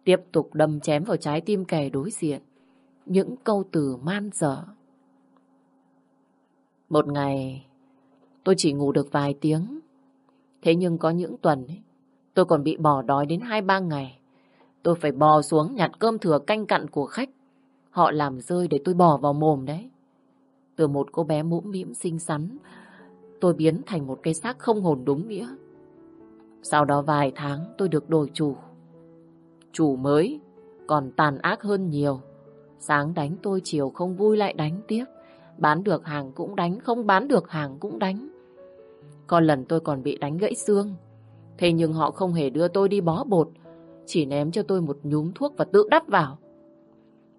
Tiếp tục đâm chém vào trái tim kẻ đối diện. Những câu từ man dở. Một ngày, tôi chỉ ngủ được vài tiếng. Thế nhưng có những tuần, ấy, tôi còn bị bỏ đói đến hai ba ngày. Tôi phải bò xuống nhặt cơm thừa canh cặn của khách. Họ làm rơi để tôi bỏ vào mồm đấy. Từ một cô bé mũm mĩm xinh xắn, tôi biến thành một cái xác không hồn đúng nghĩa. Sau đó vài tháng tôi được đổi chủ. Chủ mới còn tàn ác hơn nhiều. Sáng đánh tôi chiều không vui lại đánh tiếp. Bán được hàng cũng đánh, không bán được hàng cũng đánh. Có lần tôi còn bị đánh gãy xương. Thế nhưng họ không hề đưa tôi đi bó bột, chỉ ném cho tôi một nhúm thuốc và tự đắp vào.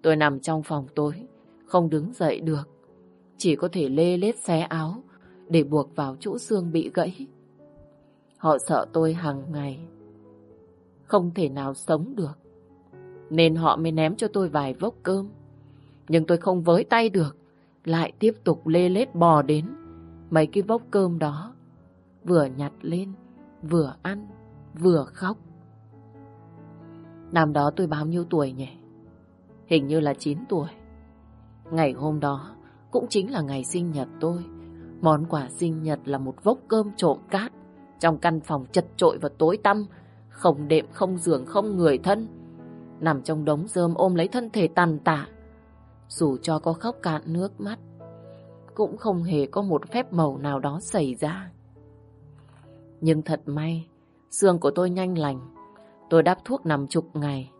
Tôi nằm trong phòng tối, không đứng dậy được. Chỉ có thể lê lết xé áo để buộc vào chỗ xương bị gãy. Họ sợ tôi hàng ngày không thể nào sống được. Nên họ mới ném cho tôi vài vốc cơm. Nhưng tôi không với tay được, lại tiếp tục lê lết bò đến mấy cái vốc cơm đó. Vừa nhặt lên, vừa ăn, vừa khóc. Năm đó tôi bao nhiêu tuổi nhỉ? Hình như là 9 tuổi. Ngày hôm đó cũng chính là ngày sinh nhật tôi. Món quà sinh nhật là một vốc cơm trộm cát trong căn phòng chật trội và tối tăm, không đệm, không giường, không người thân. Nằm trong đống rơm ôm lấy thân thể tàn tạ. Dù cho có khóc cạn nước mắt, cũng không hề có một phép màu nào đó xảy ra. Nhưng thật may, xương của tôi nhanh lành. Tôi đắp thuốc nằm chục ngày,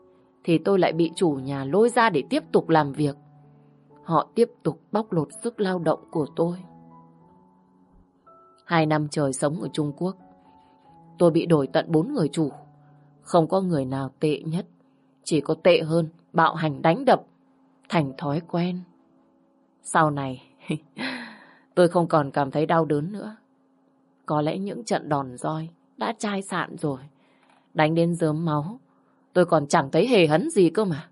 thì tôi lại bị chủ nhà lôi ra để tiếp tục làm việc. Họ tiếp tục bóc lột sức lao động của tôi. Hai năm trời sống ở Trung Quốc, tôi bị đổi tận bốn người chủ. Không có người nào tệ nhất, chỉ có tệ hơn, bạo hành đánh đập, thành thói quen. Sau này, tôi không còn cảm thấy đau đớn nữa. Có lẽ những trận đòn roi đã chai sạn rồi. Đánh đến dớm máu, tôi còn chẳng thấy hề hấn gì cơ mà.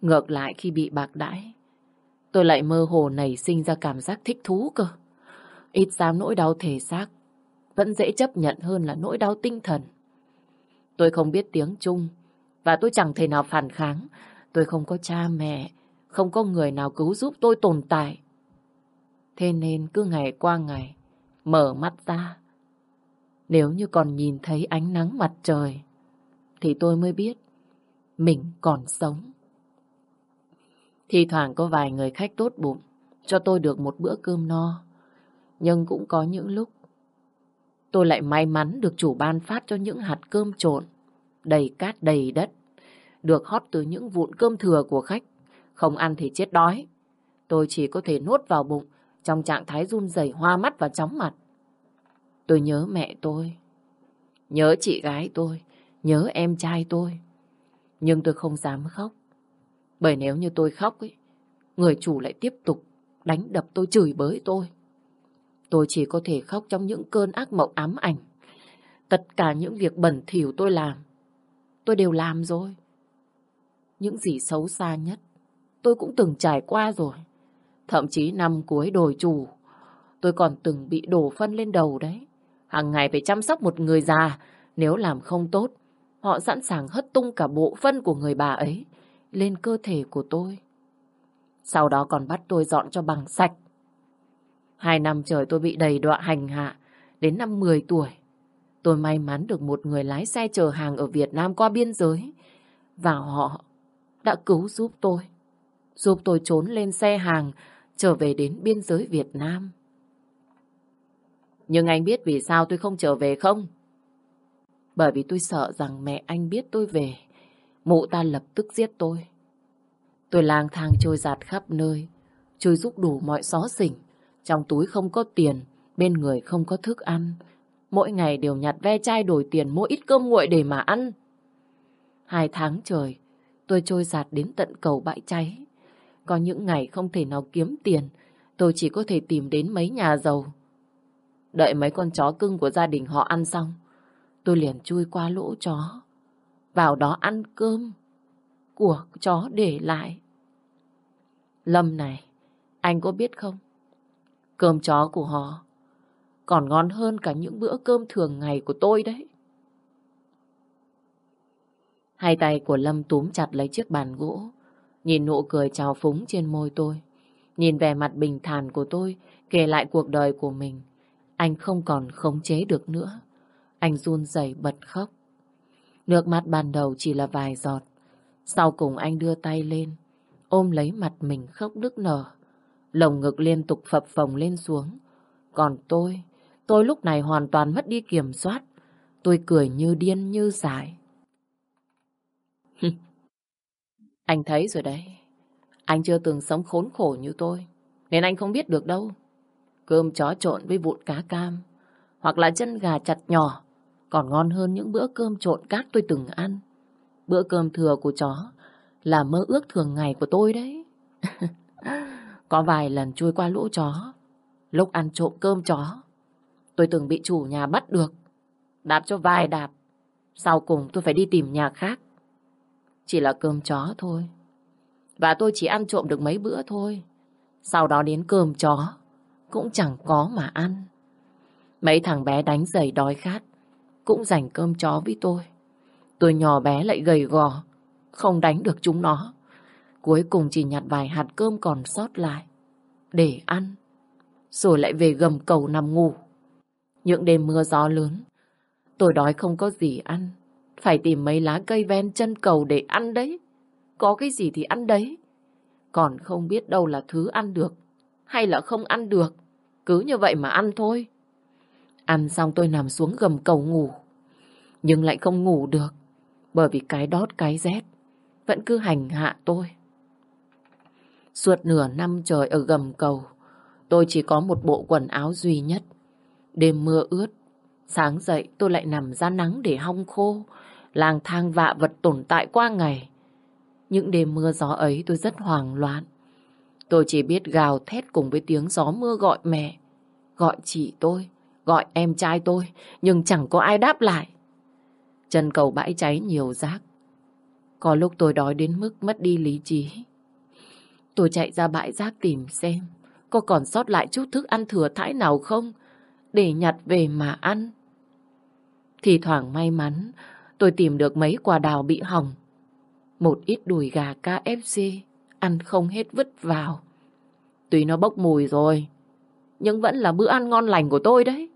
Ngược lại khi bị bạc đãi, tôi lại mơ hồ nảy sinh ra cảm giác thích thú cơ. Ít dám nỗi đau thể xác vẫn dễ chấp nhận hơn là nỗi đau tinh thần. Tôi không biết tiếng Trung và tôi chẳng thể nào phản kháng. Tôi không có cha mẹ, không có người nào cứu giúp tôi tồn tại. Thế nên cứ ngày qua ngày, mở mắt ra. Nếu như còn nhìn thấy ánh nắng mặt trời, thì tôi mới biết mình còn sống. Thì thoảng có vài người khách tốt bụng cho tôi được một bữa cơm no. Nhưng cũng có những lúc tôi lại may mắn được chủ ban phát cho những hạt cơm trộn, đầy cát đầy đất, được hót từ những vụn cơm thừa của khách. Không ăn thì chết đói. Tôi chỉ có thể nuốt vào bụng trong trạng thái run rẩy hoa mắt và chóng mặt. Tôi nhớ mẹ tôi, nhớ chị gái tôi, nhớ em trai tôi. Nhưng tôi không dám khóc. Bởi nếu như tôi khóc ấy, người chủ lại tiếp tục đánh đập tôi chửi bới tôi. Tôi chỉ có thể khóc trong những cơn ác mộng ám ảnh. Tất cả những việc bẩn thỉu tôi làm, tôi đều làm rồi. Những gì xấu xa nhất, tôi cũng từng trải qua rồi. Thậm chí năm cuối đồi chủ, tôi còn từng bị đổ phân lên đầu đấy. Hàng ngày phải chăm sóc một người già, nếu làm không tốt, họ sẵn sàng hất tung cả bộ phân của người bà ấy lên cơ thể của tôi. Sau đó còn bắt tôi dọn cho bằng sạch. Hai năm trời tôi bị đầy đọa hành hạ, đến năm 10 tuổi. Tôi may mắn được một người lái xe chở hàng ở Việt Nam qua biên giới. Và họ đã cứu giúp tôi. Giúp tôi trốn lên xe hàng, trở về đến biên giới Việt Nam. Nhưng anh biết vì sao tôi không trở về không? Bởi vì tôi sợ rằng mẹ anh biết tôi về, mụ ta lập tức giết tôi. Tôi lang thang trôi giạt khắp nơi, trôi giúp đủ mọi xó xỉnh. Trong túi không có tiền, bên người không có thức ăn. Mỗi ngày đều nhặt ve chai đổi tiền mua ít cơm nguội để mà ăn. Hai tháng trời, tôi trôi giạt đến tận cầu bãi cháy. Có những ngày không thể nào kiếm tiền, tôi chỉ có thể tìm đến mấy nhà giàu. Đợi mấy con chó cưng của gia đình họ ăn xong, tôi liền chui qua lỗ chó, vào đó ăn cơm của chó để lại. Lâm này, anh có biết không? Cơm chó của họ còn ngon hơn cả những bữa cơm thường ngày của tôi đấy. Hai tay của Lâm túm chặt lấy chiếc bàn gỗ, nhìn nụ cười trào phúng trên môi tôi, nhìn vẻ mặt bình thản của tôi kể lại cuộc đời của mình. Anh không còn khống chế được nữa. Anh run rẩy bật khóc. Nước mắt ban đầu chỉ là vài giọt. Sau cùng anh đưa tay lên, ôm lấy mặt mình khóc nức nở. Lồng ngực liên tục phập phồng lên xuống. Còn tôi, tôi lúc này hoàn toàn mất đi kiểm soát. Tôi cười như điên như dại. anh thấy rồi đấy. Anh chưa từng sống khốn khổ như tôi. Nên anh không biết được đâu. Cơm chó trộn với vụn cá cam. Hoặc là chân gà chặt nhỏ. còn ngon hơn những bữa cơm trộn cát tôi từng ăn. Bữa cơm thừa của chó là mơ ước thường ngày của tôi đấy. Có vài lần chui qua lũ chó, lúc ăn trộm cơm chó, tôi từng bị chủ nhà bắt được. Đạp cho vài đạp, sau cùng tôi phải đi tìm nhà khác. Chỉ là cơm chó thôi. Và tôi chỉ ăn trộm được mấy bữa thôi. Sau đó đến cơm chó, cũng chẳng có mà ăn. Mấy thằng bé đánh giày đói khát, cũng dành cơm chó với tôi. Tôi nhỏ bé lại gầy gò, không đánh được chúng nó. Cuối cùng chỉ nhặt vài hạt cơm còn sót lại, để ăn. Rồi lại về gầm cầu nằm ngủ. Những đêm mưa gió lớn, tôi đói không có gì ăn. Phải tìm mấy lá cây ven chân cầu để ăn đấy. Có cái gì thì ăn đấy. Còn không biết đâu là thứ ăn được hay là không ăn được. Cứ như vậy mà ăn thôi. Ăn xong tôi nằm xuống gầm cầu ngủ. Nhưng lại không ngủ được. Bởi vì cái đót cái rét vẫn cứ hành hạ tôi. Suốt nửa năm trời ở gầm cầu, tôi chỉ có một bộ quần áo duy nhất. Đêm mưa ướt, sáng dậy tôi lại nằm ra nắng để hong khô, lang thang vạ vật tồn tại qua ngày. Những đêm mưa gió ấy tôi rất hoảng loạn. Tôi chỉ biết gào thét cùng với tiếng gió mưa gọi mẹ, gọi chị tôi, gọi em trai tôi, nhưng chẳng có ai đáp lại. Chân cầu bãi cháy nhiều rác. Có lúc tôi đói đến mức mất đi lý trí. Tôi chạy ra bãi rác tìm xem có còn sót lại chút thức ăn thừa thãi nào không để nhặt về mà ăn. Thì thoảng may mắn tôi tìm được mấy quả đào bị hỏng. Một ít đùi gà KFC ăn không hết vứt vào. Tuy nó bốc mùi rồi, nhưng vẫn là bữa ăn ngon lành của tôi đấy.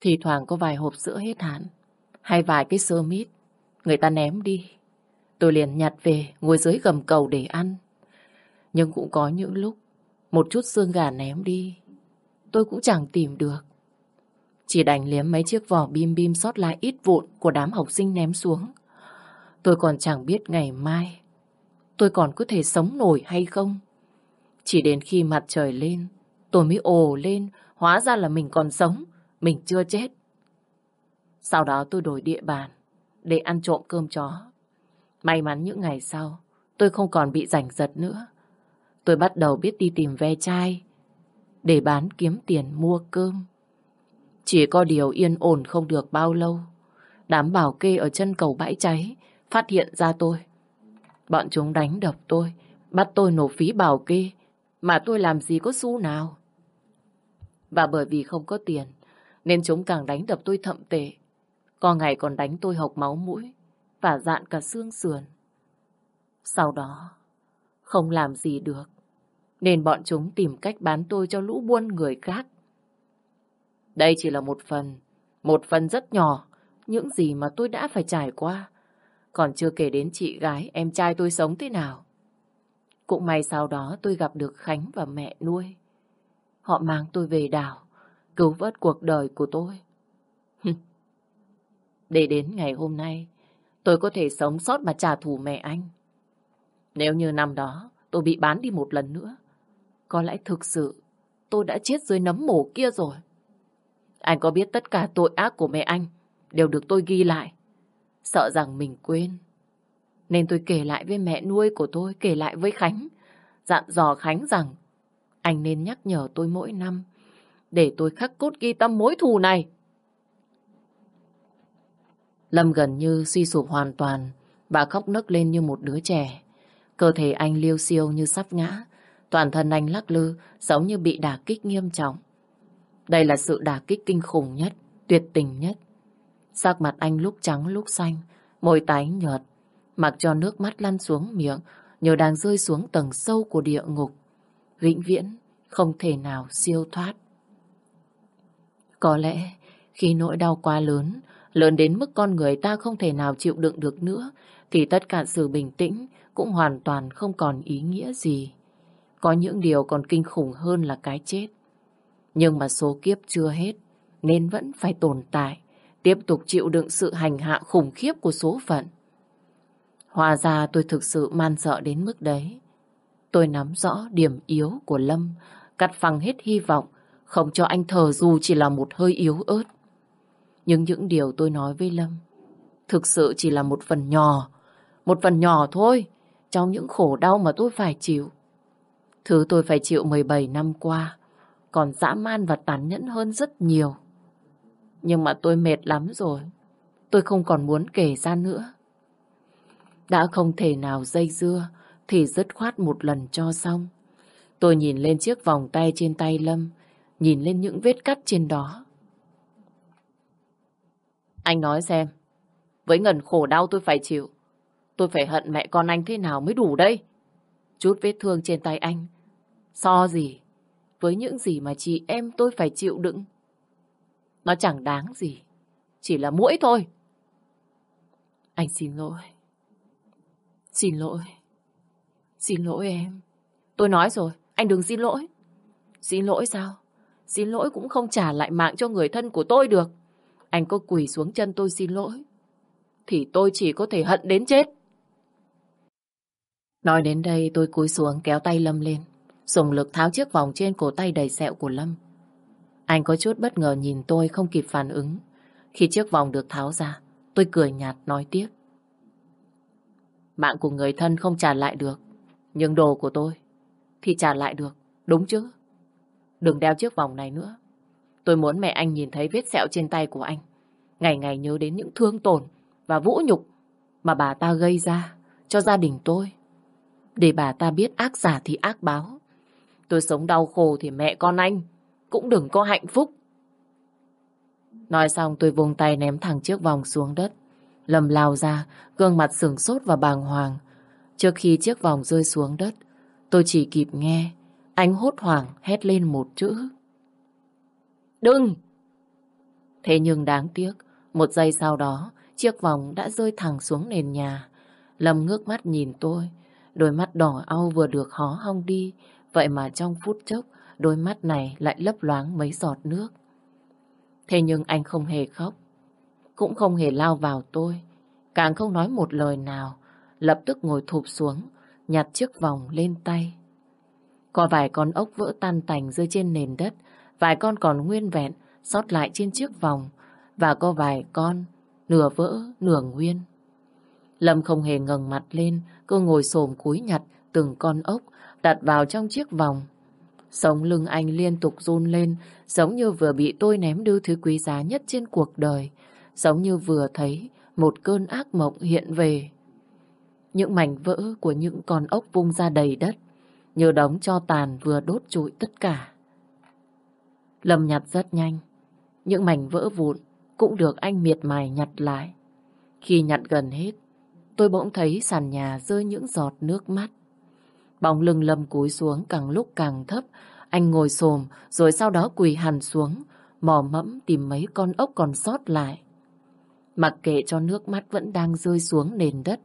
Thì thoảng có vài hộp sữa hết hạn, hay vài cái sơ mít, người ta ném đi. Tôi liền nhặt về, ngồi dưới gầm cầu để ăn. Nhưng cũng có những lúc, một chút xương gà ném đi, tôi cũng chẳng tìm được. Chỉ đành liếm mấy chiếc vỏ bim bim sót lại ít vụn của đám học sinh ném xuống. Tôi còn chẳng biết ngày mai tôi còn có thể sống nổi hay không. Chỉ đến khi mặt trời lên, tôi mới ồ lên, hóa ra là mình còn sống, mình chưa chết. Sau đó tôi đổi địa bàn để ăn trộm cơm chó. May mắn những ngày sau, tôi không còn bị rảnh giật nữa. Tôi bắt đầu biết đi tìm ve chai để bán kiếm tiền mua cơm. Chỉ có điều yên ổn không được bao lâu. Đám bảo kê ở chân cầu bãi cháy phát hiện ra tôi. Bọn chúng đánh đập tôi, bắt tôi nộp phí bảo kê, mà tôi làm gì có xu nào. Và bởi vì không có tiền, nên chúng càng đánh đập tôi thậm tệ. Có ngày còn đánh tôi hộc máu mũi và dạn cả xương sườn. Sau đó, không làm gì được, nên bọn chúng tìm cách bán tôi cho lũ buôn người khác. Đây chỉ là một phần, một phần rất nhỏ, những gì mà tôi đã phải trải qua. Còn chưa kể đến chị gái, em trai tôi sống thế nào. Cũng may sau đó tôi gặp được Khánh và mẹ nuôi. Họ mang tôi về đảo, cứu vớt cuộc đời của tôi. Để đến ngày hôm nay, tôi có thể sống sót mà trả thù mẹ anh. Nếu như năm đó tôi bị bán đi một lần nữa, có lẽ thực sự tôi đã chết dưới nấm mổ kia rồi. Anh có biết tất cả tội ác của mẹ anh đều được tôi ghi lại. Sợ rằng mình quên. Nên tôi kể lại với mẹ nuôi của tôi, kể lại với Khánh. Dặn dò Khánh rằng anh nên nhắc nhở tôi mỗi năm để tôi khắc cốt ghi tâm mối thù này. Lâm gần như suy sụp hoàn toàn, bà khóc nấc lên như một đứa trẻ. Cơ thể anh liêu siêu như sắp ngã, toàn thân anh lắc lư, giống như bị đả kích nghiêm trọng. Đây là sự đả kích kinh khủng nhất, tuyệt tình nhất. Sắc mặt anh lúc trắng lúc xanh, môi tái nhợt, mặc cho nước mắt lăn xuống miệng, như đang rơi xuống tầng sâu của địa ngục. Vĩnh viễn, không thể nào siêu thoát. Có lẽ, khi nỗi đau quá lớn, lớn đến mức con người ta không thể nào chịu đựng được nữa, thì tất cả sự bình tĩnh cũng hoàn toàn không còn ý nghĩa gì. Có những điều còn kinh khủng hơn là cái chết. Nhưng mà số kiếp chưa hết, nên vẫn phải tồn tại, tiếp tục chịu đựng sự hành hạ khủng khiếp của số phận. Hòa ra tôi thực sự man sợ đến mức đấy. Tôi nắm rõ điểm yếu của Lâm, cắt phăng hết hy vọng, không cho anh thở dù chỉ là một hơi yếu ớt. Nhưng những điều tôi nói với Lâm thực sự chỉ là một phần nhỏ, một phần nhỏ thôi trong những khổ đau mà tôi phải chịu. Thứ tôi phải chịu 17 năm qua còn dã man và tàn nhẫn hơn rất nhiều. Nhưng mà tôi mệt lắm rồi. Tôi không còn muốn kể ra nữa. Đã không thể nào dây dưa thì dứt khoát một lần cho xong. Tôi nhìn lên chiếc vòng tay trên tay Lâm, nhìn lên những vết cắt trên đó. Anh nói xem, với ngần khổ đau tôi phải chịu, tôi phải hận mẹ con anh thế nào mới đủ đây? Chút vết thương trên tay anh, so gì với những gì mà chị em tôi phải chịu đựng. Nó chẳng đáng gì, chỉ là mũi thôi. Anh xin lỗi. Xin lỗi. Xin lỗi em. Tôi nói rồi, anh đừng xin lỗi. Xin lỗi sao? Xin lỗi cũng không trả lại mạng cho người thân của tôi được. Anh có quỳ xuống chân tôi xin lỗi. Thì tôi chỉ có thể hận đến chết. Nói đến đây tôi cúi xuống kéo tay Lâm lên. Dùng lực tháo chiếc vòng trên cổ tay đầy sẹo của Lâm. Anh có chút bất ngờ nhìn tôi không kịp phản ứng. Khi chiếc vòng được tháo ra, tôi cười nhạt nói tiếp. Mạng của người thân không trả lại được, nhưng đồ của tôi thì trả lại được, đúng chứ? Đừng đeo chiếc vòng này nữa. Tôi muốn mẹ anh nhìn thấy vết sẹo trên tay của anh. Ngày ngày nhớ đến những thương tổn và vũ nhục mà bà ta gây ra cho gia đình tôi. Để bà ta biết ác giả thì ác báo. Tôi sống đau khổ thì mẹ con anh cũng đừng có hạnh phúc. Nói xong tôi vùng tay ném thẳng chiếc vòng xuống đất. Lâm lao ra, gương mặt sừng sốt và bàng hoàng. Trước khi chiếc vòng rơi xuống đất, tôi chỉ kịp nghe anh hốt hoảng hét lên một chữ. Đừng! Thế nhưng đáng tiếc, một giây sau đó, chiếc vòng đã rơi thẳng xuống nền nhà. Lâm ngước mắt nhìn tôi, đôi mắt đỏ au vừa được hó hong đi, vậy mà trong phút chốc, đôi mắt này lại lấp loáng mấy giọt nước. Thế nhưng anh không hề khóc, cũng không hề lao vào tôi, càng không nói một lời nào, lập tức ngồi thụp xuống, nhặt chiếc vòng lên tay. Có vài con ốc vỡ tan tành rơi trên nền đất, vài con còn nguyên vẹn, sót lại trên chiếc vòng, và có vài con nửa vỡ, nửa nguyên. Lâm không hề ngẩng mặt lên, cứ ngồi xổm cúi nhặt từng con ốc đặt vào trong chiếc vòng. Sống lưng anh liên tục run lên, giống như vừa bị tôi ném đưa thứ quý giá nhất trên cuộc đời, giống như vừa thấy một cơn ác mộng hiện về. Những mảnh vỡ của những con ốc vung ra đầy đất, như đống cho tàn vừa đốt trụi tất cả. Lâm nhặt rất nhanh, những mảnh vỡ vụn cũng được anh miệt mài nhặt lại. Khi nhặt gần hết, tôi bỗng thấy sàn nhà rơi những giọt nước mắt. Bóng lưng Lâm cúi xuống càng lúc càng thấp, anh ngồi xồm rồi sau đó quỳ hẳn xuống, mò mẫm tìm mấy con ốc còn sót lại. Mặc kệ cho nước mắt vẫn đang rơi xuống nền đất,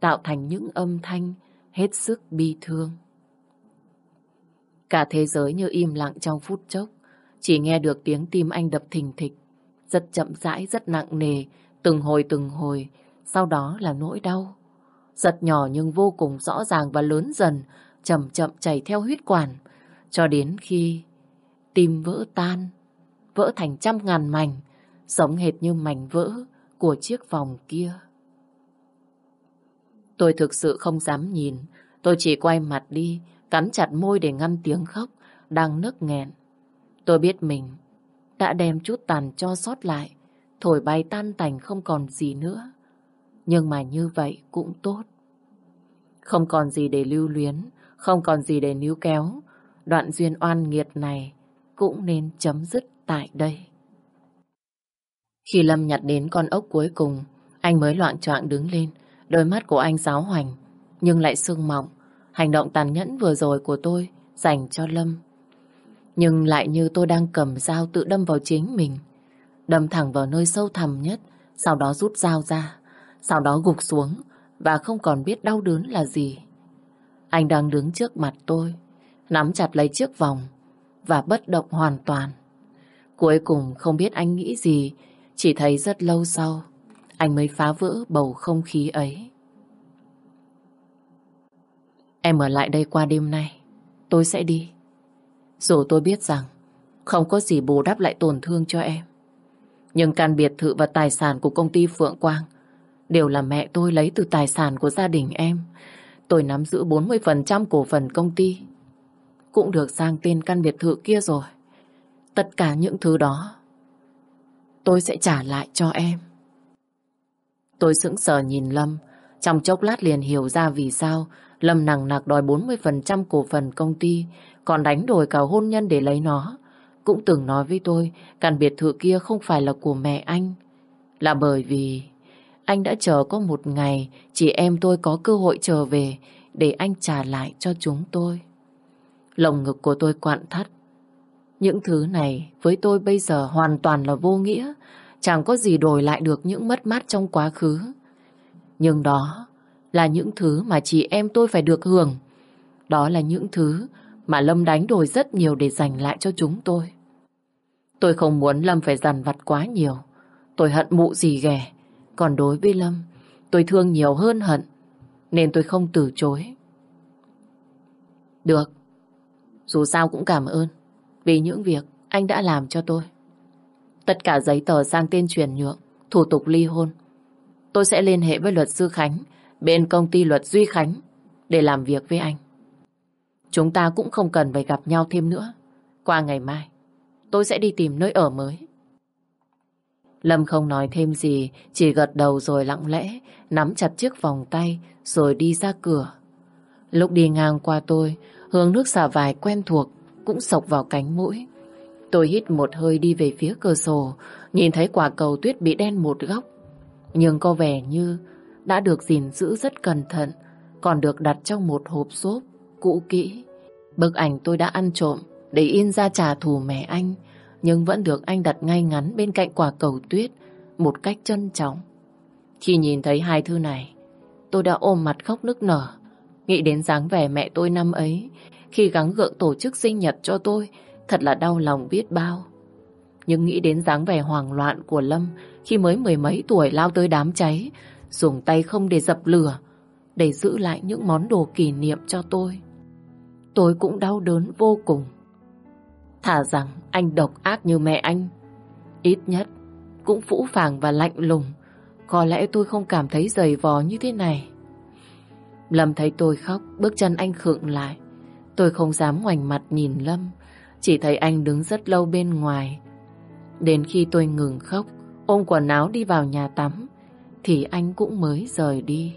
tạo thành những âm thanh hết sức bi thương. Cả thế giới như im lặng trong phút chốc, chỉ nghe được tiếng tim anh đập thình thịch, rất chậm rãi, rất nặng nề, từng hồi từng hồi, sau đó là nỗi đau. Giật nhỏ nhưng vô cùng rõ ràng và lớn dần, chậm chậm chảy theo huyết quản, cho đến khi tim vỡ tan, vỡ thành trăm ngàn mảnh, giống hệt như mảnh vỡ của chiếc vòng kia. Tôi thực sự không dám nhìn, tôi chỉ quay mặt đi, cắn chặt môi để ngăn tiếng khóc, đang nức nghẹn. Tôi biết mình đã đem chút tàn cho sót lại, thổi bay tan tành không còn gì nữa. Nhưng mà như vậy cũng tốt. Không còn gì để lưu luyến, không còn gì để níu kéo. Đoạn duyên oan nghiệt này cũng nên chấm dứt tại đây. Khi Lâm nhặt đến con ốc cuối cùng, anh mới loạn choạng đứng lên, đôi mắt của anh giáo hoành, nhưng lại sương mọng. Hành động tàn nhẫn vừa rồi của tôi dành cho Lâm. Nhưng lại như tôi đang cầm dao tự đâm vào chính mình. Đâm thẳng vào nơi sâu thẳm nhất, sau đó rút dao ra, sau đó gục xuống và không còn biết đau đớn là gì. Anh đang đứng trước mặt tôi, nắm chặt lấy chiếc vòng và bất động hoàn toàn. Cuối cùng không biết anh nghĩ gì, chỉ thấy rất lâu sau, anh mới phá vỡ bầu không khí ấy. Em ở lại đây qua đêm nay, tôi sẽ đi. Dù tôi biết rằng không có gì bù đắp lại tổn thương cho em. Nhưng căn biệt thự và tài sản của công ty Phượng Quang đều là mẹ tôi lấy từ tài sản của gia đình em. Tôi nắm giữ 40% cổ phần công ty. Cũng được sang tên căn biệt thự kia rồi. Tất cả những thứ đó tôi sẽ trả lại cho em. Tôi sững sờ nhìn Lâm, trong chốc lát liền hiểu ra vì sao Lâm nặng nặc đòi 40% cổ phần công ty, còn đánh đổi cả hôn nhân để lấy nó. Cũng từng nói với tôi, căn biệt thự kia không phải là của mẹ anh. Là bởi vì anh đã chờ có một ngày, chị em tôi có cơ hội trở về để anh trả lại cho chúng tôi. Lồng ngực của tôi quặn thắt. Những thứ này với tôi bây giờ hoàn toàn là vô nghĩa. Chẳng có gì đổi lại được những mất mát trong quá khứ. Nhưng đó là những thứ mà chị em tôi phải được hưởng. Đó là những thứ mà Lâm đánh đổi rất nhiều để giành lại cho chúng tôi. Tôi không muốn Lâm phải dằn vặt quá nhiều. Tôi hận mụ gì ghẻ. Còn đối với Lâm, tôi thương nhiều hơn hận. Nên tôi không từ chối. Được. Dù sao cũng cảm ơn. Vì những việc anh đã làm cho tôi. Tất cả giấy tờ sang tên chuyển nhượng, thủ tục ly hôn. Tôi sẽ liên hệ với luật sư Khánh bên công ty luật Duy Khánh để làm việc với anh. Chúng ta cũng không cần phải gặp nhau thêm nữa. Qua ngày mai, tôi sẽ đi tìm nơi ở mới. Lâm không nói thêm gì, chỉ gật đầu rồi lặng lẽ, nắm chặt chiếc vòng tay, rồi đi ra cửa. Lúc đi ngang qua tôi, hướng nước xả vải quen thuộc, cũng sộc vào cánh mũi. Tôi hít một hơi đi về phía cửa sổ, nhìn thấy quả cầu tuyết bị đen một góc. Nhưng có vẻ như đã được gìn giữ rất cẩn thận, còn được đặt trong một hộp xốp cũ kỹ. Bức ảnh tôi đã ăn trộm để in ra trả thù mẹ anh, nhưng vẫn được anh đặt ngay ngắn bên cạnh quả cầu tuyết một cách trân trọng. Khi nhìn thấy hai thư này, tôi đã ôm mặt khóc nức nở, nghĩ đến dáng vẻ mẹ tôi năm ấy khi gắng gượng tổ chức sinh nhật cho tôi, thật là đau lòng biết bao. Nhưng nghĩ đến dáng vẻ hoảng loạn của Lâm khi mới mười mấy tuổi lao tới đám cháy, dùng tay không để dập lửa, để giữ lại những món đồ kỷ niệm cho tôi. Tôi cũng đau đớn vô cùng. Thả rằng anh độc ác như mẹ anh, ít nhất cũng phũ phàng và lạnh lùng. Có lẽ tôi không cảm thấy dày vò như thế này. Lâm thấy tôi khóc, bước chân anh khựng lại. Tôi không dám ngoảnh mặt nhìn Lâm, chỉ thấy anh đứng rất lâu bên ngoài. Đến khi tôi ngừng khóc, ôm quần áo đi vào nhà tắm, thì anh cũng mới rời đi.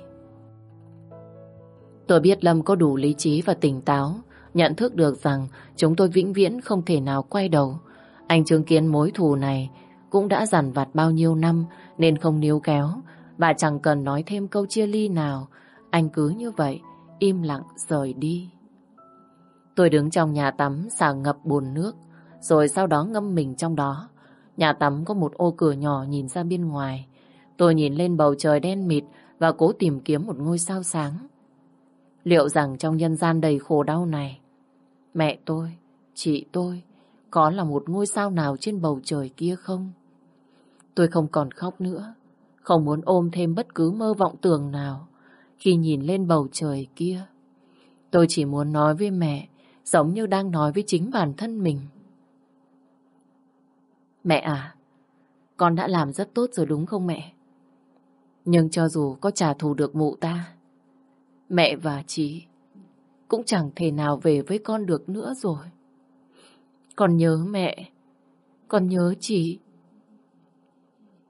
Tôi biết Lâm có đủ lý trí và tỉnh táo, nhận thức được rằng chúng tôi vĩnh viễn không thể nào quay đầu. Anh chứng kiến mối thù này cũng đã dằn vặt bao nhiêu năm nên không níu kéo và chẳng cần nói thêm câu chia ly nào. Anh cứ như vậy, im lặng rời đi. Tôi đứng trong nhà tắm xả ngập bồn nước, rồi sau đó ngâm mình trong đó. Nhà tắm có một ô cửa nhỏ nhìn ra bên ngoài. Tôi nhìn lên bầu trời đen mịt và cố tìm kiếm một ngôi sao sáng. Liệu rằng trong nhân gian đầy khổ đau này, mẹ tôi, chị tôi, có là một ngôi sao nào trên bầu trời kia không? Tôi không còn khóc nữa, không muốn ôm thêm bất cứ mơ vọng tưởng nào khi nhìn lên bầu trời kia. Tôi chỉ muốn nói với mẹ, giống như đang nói với chính bản thân mình. Mẹ à, con đã làm rất tốt rồi đúng không mẹ? Nhưng cho dù có trả thù được mụ ta, mẹ và chị cũng chẳng thể nào về với con được nữa rồi. Con nhớ mẹ, con nhớ chị.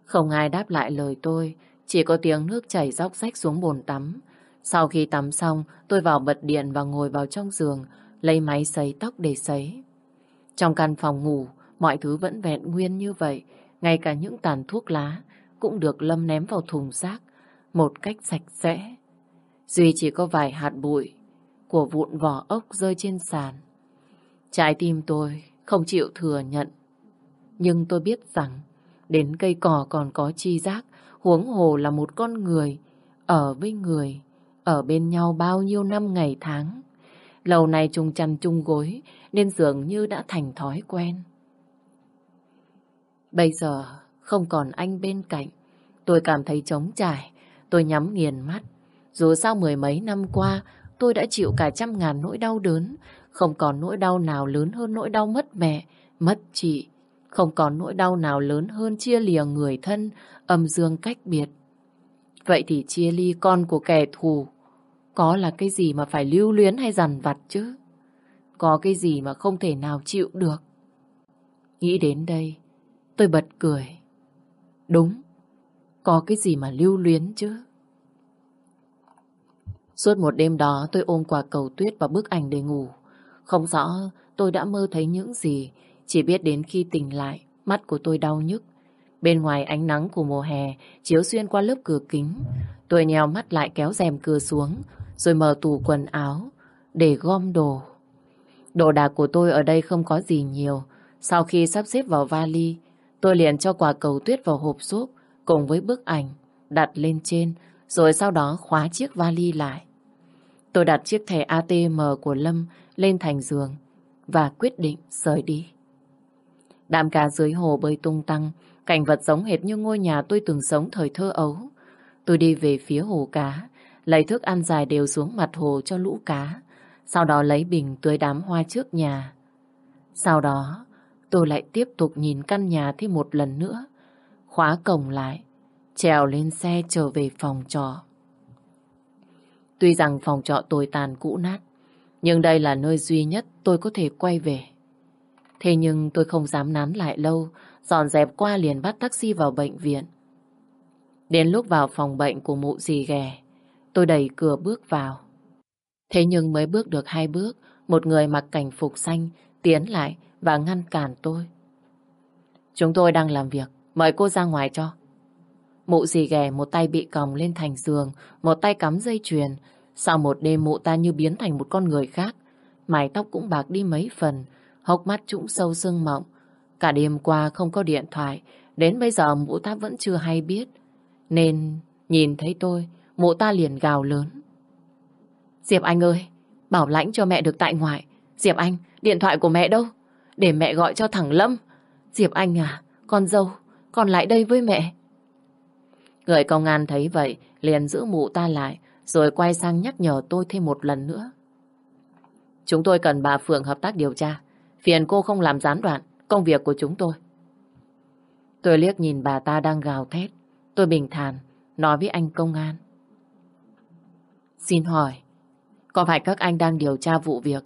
Không ai đáp lại lời tôi, chỉ có tiếng nước chảy róc rách xuống bồn tắm. Sau khi tắm xong, tôi vào bật điện và ngồi vào trong giường, lấy máy sấy tóc để sấy. Trong căn phòng ngủ, mọi thứ vẫn vẹn nguyên như vậy, ngay cả những tàn thuốc lá cũng được Lâm ném vào thùng rác một cách sạch sẽ. Duy chỉ có vài hạt bụi của vụn vỏ ốc rơi trên sàn. Trái tim tôi không chịu thừa nhận. Nhưng tôi biết rằng đến cây cỏ còn có chi giác, huống hồ là một con người, ở với người, ở bên nhau bao nhiêu năm ngày tháng. Lâu nay chung chăn chung gối nên dường như đã thành thói quen. Bây giờ không còn anh bên cạnh, tôi cảm thấy trống trải, tôi nhắm nghiền mắt. Dù sao mười mấy năm qua, tôi đã chịu cả trăm ngàn nỗi đau đớn, không còn nỗi đau nào lớn hơn nỗi đau mất mẹ, mất chị, Không còn nỗi đau nào lớn hơn chia lìa người thân, âm dương cách biệt. Vậy thì chia ly con của kẻ thù, có là cái gì mà phải lưu luyến hay dằn vặt chứ? Có cái gì mà không thể nào chịu được? Nghĩ đến đây, tôi bật cười. Đúng, có cái gì mà lưu luyến chứ? Suốt một đêm đó tôi ôm quả cầu tuyết và bức ảnh để ngủ. Không rõ tôi đã mơ thấy những gì, chỉ biết đến khi tỉnh lại, mắt của tôi đau nhức. Bên ngoài ánh nắng của mùa hè chiếu xuyên qua lớp cửa kính. Tôi nheo mắt lại kéo rèm cửa xuống, rồi mở tủ quần áo để gom đồ. Đồ đạc của tôi ở đây không có gì nhiều. Sau khi sắp xếp vào vali, tôi liền cho quả cầu tuyết vào hộp xốp cùng với bức ảnh đặt lên trên, rồi sau đó khóa chiếc vali lại. Tôi đặt chiếc thẻ ATM của Lâm lên thành giường và quyết định rời đi. Đám cá dưới hồ bơi tung tăng, cảnh vật giống hệt như ngôi nhà tôi từng sống thời thơ ấu. Tôi đi về phía hồ cá, lấy thức ăn dài đều xuống mặt hồ cho lũ cá, sau đó lấy bình tưới đám hoa trước nhà. Sau đó, tôi lại tiếp tục nhìn căn nhà thêm một lần nữa, khóa cổng lại, trèo lên xe trở về phòng trọ. Tuy rằng phòng trọ tồi tàn cũ nát, nhưng đây là nơi duy nhất tôi có thể quay về. Thế nhưng tôi không dám nán lại lâu, dọn dẹp qua liền bắt taxi vào bệnh viện. Đến lúc vào phòng bệnh của mụ dì ghè, tôi đẩy cửa bước vào. Thế nhưng mới bước được hai bước, một người mặc cảnh phục xanh tiến lại và ngăn cản tôi. Chúng tôi đang làm việc, mời cô ra ngoài cho. Mụ dì ghẻ một tay bị còng lên thành giường, một tay cắm dây chuyền. Sau một đêm mụ ta như biến thành một con người khác. Mái tóc cũng bạc đi mấy phần, hốc mắt trũng sâu sưng mộng. Cả đêm qua không có điện thoại, đến bây giờ mụ ta vẫn chưa hay biết. Nên nhìn thấy tôi, mụ ta liền gào lớn. Diệp Anh ơi, bảo lãnh cho mẹ được tại ngoại. Diệp Anh, điện thoại của mẹ đâu? Để mẹ gọi cho thằng Lâm. Diệp Anh à, con dâu, con lại đây với mẹ. Người công an thấy vậy, liền giữ mụ ta lại, rồi quay sang nhắc nhở tôi thêm một lần nữa. Chúng tôi cần bà Phượng hợp tác điều tra. Phiền cô không làm gián đoạn công việc của chúng tôi. Tôi liếc nhìn bà ta đang gào thét. Tôi bình thản, nói với anh công an. Xin hỏi, có phải các anh đang điều tra vụ việc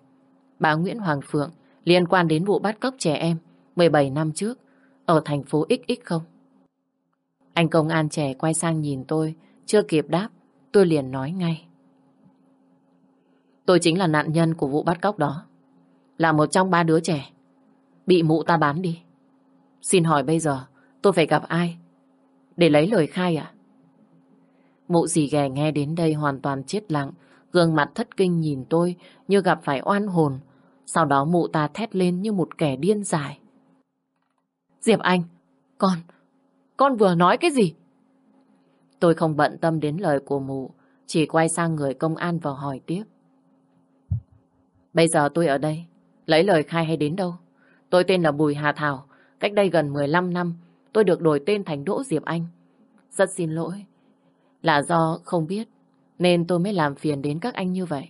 bà Nguyễn Hoàng Phượng liên quan đến vụ bắt cóc trẻ em 17 năm trước ở thành phố XX không? Anh công an trẻ quay sang nhìn tôi, chưa kịp đáp, tôi liền nói ngay. Tôi chính là nạn nhân của vụ bắt cóc đó. Là một trong ba đứa trẻ. Bị mụ ta bán đi. Xin hỏi bây giờ tôi phải gặp ai? Để lấy lời khai à? Mụ dì ghẻ nghe đến đây hoàn toàn chết lặng, gương mặt thất kinh nhìn tôi như gặp phải oan hồn. Sau đó mụ ta thét lên như một kẻ điên dại. Diệp Anh, con, con vừa nói cái gì? Tôi không bận tâm đến lời của mụ, chỉ quay sang người công an và hỏi tiếp. Bây giờ tôi ở đây, lấy lời khai hay đến đâu? Tôi tên là Bùi Hà Thảo, cách đây gần 15 năm, tôi được đổi tên thành Đỗ Diệp Anh. Rất xin lỗi, là do không biết, nên tôi mới làm phiền đến các anh như vậy.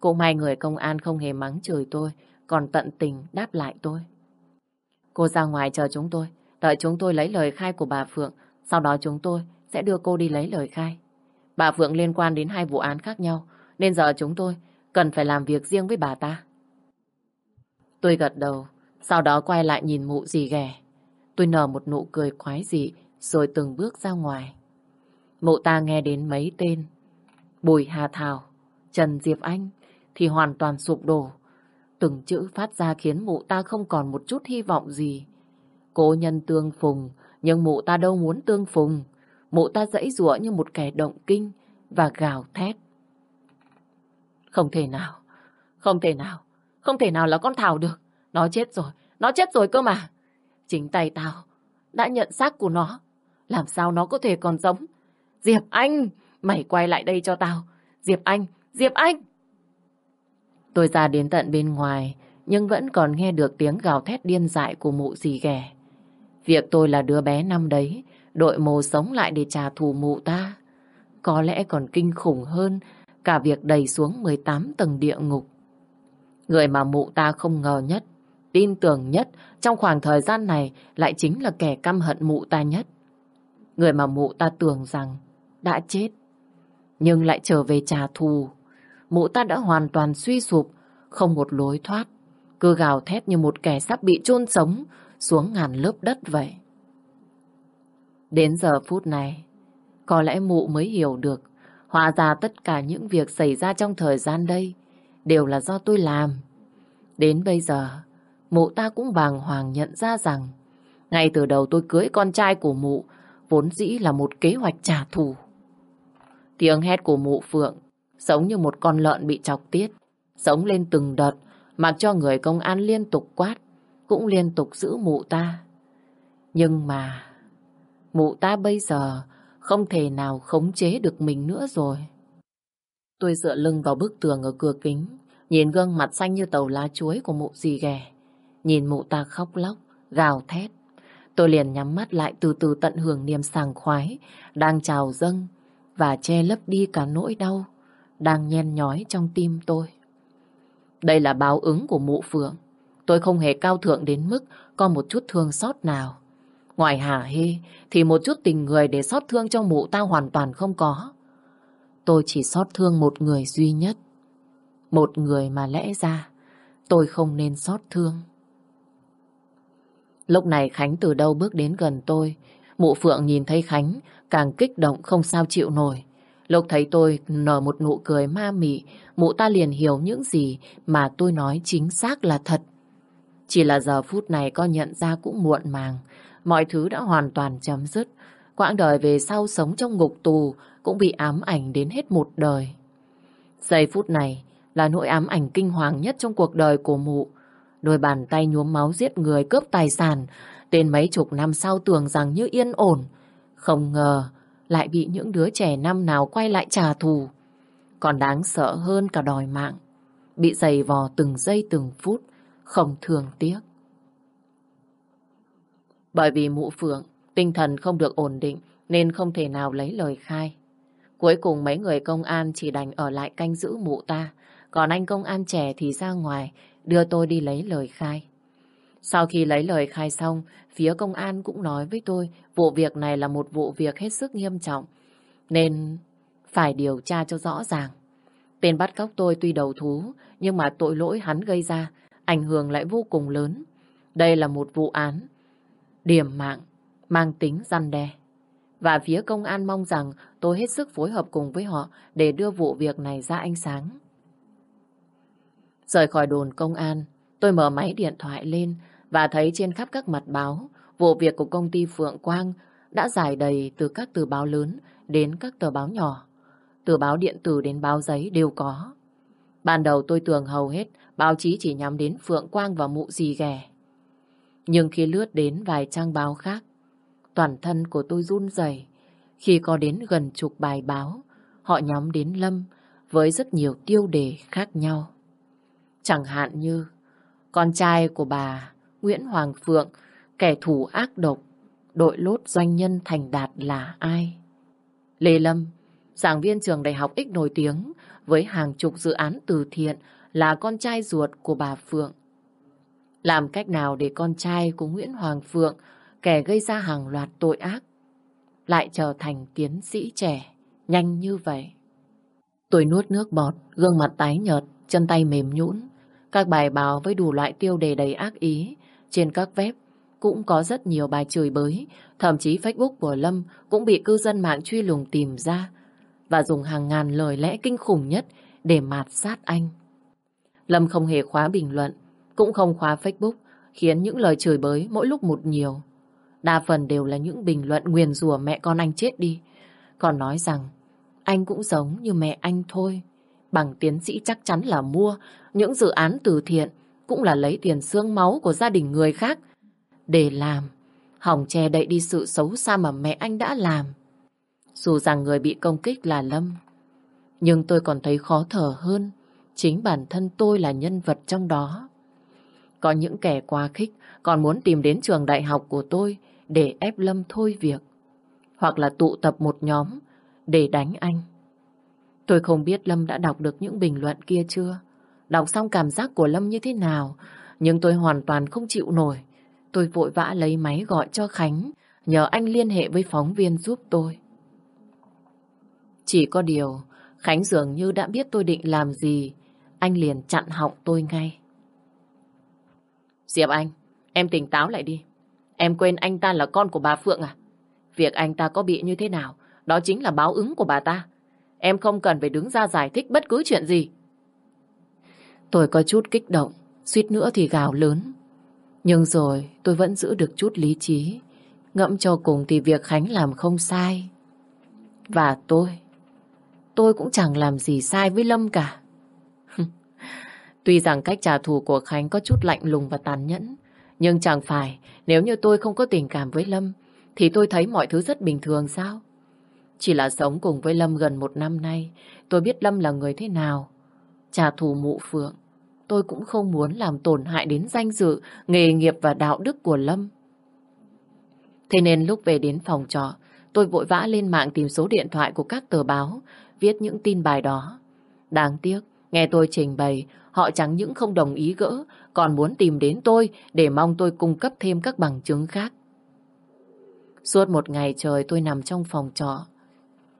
Cũng may người công an không hề mắng chửi tôi, còn tận tình đáp lại tôi. Cô ra ngoài chờ chúng tôi, Đợi chúng tôi lấy lời khai của bà Phượng, sau đó chúng tôi sẽ đưa cô đi lấy lời khai. Bà Phượng liên quan đến hai vụ án khác nhau, nên giờ chúng tôi cần phải làm việc riêng với bà ta. Tôi gật đầu, sau đó quay lại nhìn mụ dì ghẻ. Tôi nở một nụ cười quái dị, rồi từng bước ra ngoài. Mụ ta nghe đến mấy tên, Bùi Hà Thảo, Trần Diệp Anh, thì hoàn toàn sụp đổ. Từng chữ phát ra khiến mụ ta không còn một chút hy vọng gì. Cố nhân tương phùng, nhưng mụ ta đâu muốn tương phùng. Mụ ta dãy rủa như một kẻ động kinh và gào thét. Không thể nào, không thể nào, không thể nào là con Thảo được. Nó chết rồi, nó chết rồi cơ mà. Chính tay tao đã nhận xác của nó. Làm sao nó có thể còn sống? Diệp Anh, mày quay lại đây cho tao. Diệp Anh, Diệp Anh! Tôi ra đến tận bên ngoài, nhưng vẫn còn nghe được tiếng gào thét điên dại của mụ dì ghẻ. Việc tôi là đứa bé năm đấy, đội mồ sống lại để trả thù mụ ta. Có lẽ còn kinh khủng hơn cả việc đầy xuống 18 tầng địa ngục. Người mà mụ ta không ngờ nhất tin tưởng nhất trong khoảng thời gian này lại chính là kẻ căm hận mụ ta nhất. Người mà mụ ta tưởng rằng đã chết, nhưng lại trở về trả thù. Mụ ta đã hoàn toàn suy sụp, không một lối thoát, cứ gào thét như một kẻ sắp bị chôn sống xuống ngàn lớp đất vậy. Đến giờ phút này, có lẽ mụ mới hiểu được, hóa ra tất cả những việc xảy ra trong thời gian đây đều là do tôi làm. Đến bây giờ, mụ ta cũng bàng hoàng nhận ra rằng ngay từ đầu tôi cưới con trai của mụ vốn dĩ là một kế hoạch trả thù. Tiếng hét của mụ Phượng giống như một con lợn bị chọc tiết, sống lên từng đợt, mặc cho người công an liên tục quát, cũng liên tục giữ mụ ta. Nhưng mà, mụ ta bây giờ không thể nào khống chế được mình nữa rồi. Tôi dựa lưng vào bức tường ở cửa kính, nhìn gương mặt xanh như tàu lá chuối của mụ dì ghẻ. Nhìn mụ ta khóc lóc, gào thét. Tôi liền nhắm mắt lại từ từ tận hưởng niềm sàng khoái, đang trào dâng và che lấp đi cả nỗi đau, đang nhen nhói trong tim tôi. Đây là báo ứng của mụ Phượng. Tôi không hề cao thượng đến mức có một chút thương xót nào. Ngoài hả hê thì một chút tình người để xót thương cho mụ ta hoàn toàn không có. Tôi chỉ xót thương một người duy nhất. Một người mà lẽ ra tôi không nên xót thương. Lúc này Khánh từ đâu bước đến gần tôi. Mụ Phượng nhìn thấy Khánh càng kích động không sao chịu nổi. Lúc thấy tôi nở một nụ cười ma mị, mụ ta liền hiểu những gì mà tôi nói chính xác là thật. Chỉ là giờ phút này có nhận ra cũng muộn màng. Mọi thứ đã hoàn toàn chấm dứt. Quãng đời về sau sống trong ngục tù cũng bị ám ảnh đến hết một đời. Giây phút này là nỗi ám ảnh kinh hoàng nhất trong cuộc đời của mụ. Đôi bàn tay nhuốm máu giết người cướp tài sản. Tên mấy chục năm sau tưởng rằng như yên ổn. Không ngờ lại bị những đứa trẻ năm nào quay lại trả thù. Còn đáng sợ hơn cả đòi mạng. Bị giày vò từng giây từng phút, không thường tiếc. Bởi vì mụ phượng, tinh thần không được ổn định nên không thể nào lấy lời khai. Cuối cùng mấy người công an chỉ đành ở lại canh giữ mụ ta, còn anh công an trẻ thì ra ngoài đưa tôi đi lấy lời khai. Sau khi lấy lời khai xong, phía công an cũng nói với tôi vụ việc này là một vụ việc hết sức nghiêm trọng, nên phải điều tra cho rõ ràng. Tên bắt cóc tôi tuy đầu thú, nhưng mà tội lỗi hắn gây ra, ảnh hưởng lại vô cùng lớn. Đây là một vụ án điểm mạng, mang tính răn đe. Và phía công an mong rằng tôi hết sức phối hợp cùng với họ để đưa vụ việc này ra ánh sáng. Rời khỏi đồn công an, tôi mở máy điện thoại lên và thấy trên khắp các mặt báo, vụ việc của công ty Phượng Quang đã giải đầy từ các tờ báo lớn đến các tờ báo nhỏ. Từ báo điện tử đến báo giấy đều có. Ban đầu tôi tưởng hầu hết báo chí chỉ nhắm đến Phượng Quang và mụ gì ghẻ. Nhưng khi lướt đến vài trang báo khác, toàn thân của tôi run rẩy khi có đến gần chục bài báo, họ nhắm đến Lâm với rất nhiều tiêu đề khác nhau. Chẳng hạn như con trai của bà Nguyễn Hoàng Phượng, kẻ thù ác độc, đội lốt doanh nhân thành đạt là ai? Lê Lâm, giảng viên trường đại học X nổi tiếng với hàng chục dự án từ thiện là con trai ruột của bà Phượng. Làm cách nào để con trai của Nguyễn Hoàng Phượng, kẻ gây ra hàng loạt tội ác, lại trở thành tiến sĩ trẻ, nhanh như vậy? Tôi nuốt nước bọt, gương mặt tái nhợt, chân tay mềm nhũn. Các bài báo với đủ loại tiêu đề đầy ác ý trên các web cũng có rất nhiều bài chửi bới, thậm chí Facebook của Lâm cũng bị cư dân mạng truy lùng tìm ra và dùng hàng ngàn lời lẽ kinh khủng nhất để mạt sát anh. Lâm không hề khóa bình luận, cũng không khóa Facebook, khiến những lời chửi bới mỗi lúc một nhiều. Đa phần đều là những bình luận nguyền rủa mẹ con anh chết đi. Còn nói rằng anh cũng giống như mẹ anh thôi. Bằng tiến sĩ chắc chắn là mua những dự án từ thiện cũng là lấy tiền xương máu của gia đình người khác để làm. Hỏng che đậy đi sự xấu xa mà mẹ anh đã làm. Dù rằng người bị công kích là Lâm, nhưng tôi còn thấy khó thở hơn. Chính bản thân tôi là nhân vật trong đó. Có những kẻ quá khích còn muốn tìm đến trường đại học của tôi để ép Lâm thôi việc. Hoặc là tụ tập một nhóm để đánh anh. Tôi không biết Lâm đã đọc được những bình luận kia chưa. Đọc xong cảm giác của Lâm như thế nào. Nhưng tôi hoàn toàn không chịu nổi. Tôi vội vã lấy máy gọi cho Khánh, nhờ anh liên hệ với phóng viên giúp tôi. Chỉ có điều, Khánh dường như đã biết tôi định làm gì, anh liền chặn họng tôi ngay. Diệp Anh, em tỉnh táo lại đi. Em quên anh ta là con của bà Phượng à? Việc anh ta có bị như thế nào, đó chính là báo ứng của bà ta. Em không cần phải đứng ra giải thích bất cứ chuyện gì. Tôi có chút kích động, suýt nữa thì gào lớn. Nhưng rồi tôi vẫn giữ được chút lý trí. Ngẫm cho cùng thì việc Khánh làm không sai. Và tôi, tôi cũng chẳng làm gì sai với Lâm cả. Tuy rằng cách trả thù của Khánh có chút lạnh lùng và tàn nhẫn, nhưng chẳng phải nếu như tôi không có tình cảm với Lâm, thì tôi thấy mọi thứ rất bình thường sao? Chỉ là sống cùng với Lâm gần một năm nay, tôi biết Lâm là người thế nào. Trả thù mụ phượng, tôi cũng không muốn làm tổn hại đến danh dự, nghề nghiệp và đạo đức của Lâm. Thế nên lúc về đến phòng trọ, tôi vội vã lên mạng tìm số điện thoại của các tờ báo, viết những tin bài đó. Đáng tiếc, nghe tôi trình bày, họ chẳng những không đồng ý gỡ, còn muốn tìm đến tôi để mong tôi cung cấp thêm các bằng chứng khác. Suốt một ngày trời tôi nằm trong phòng trọ.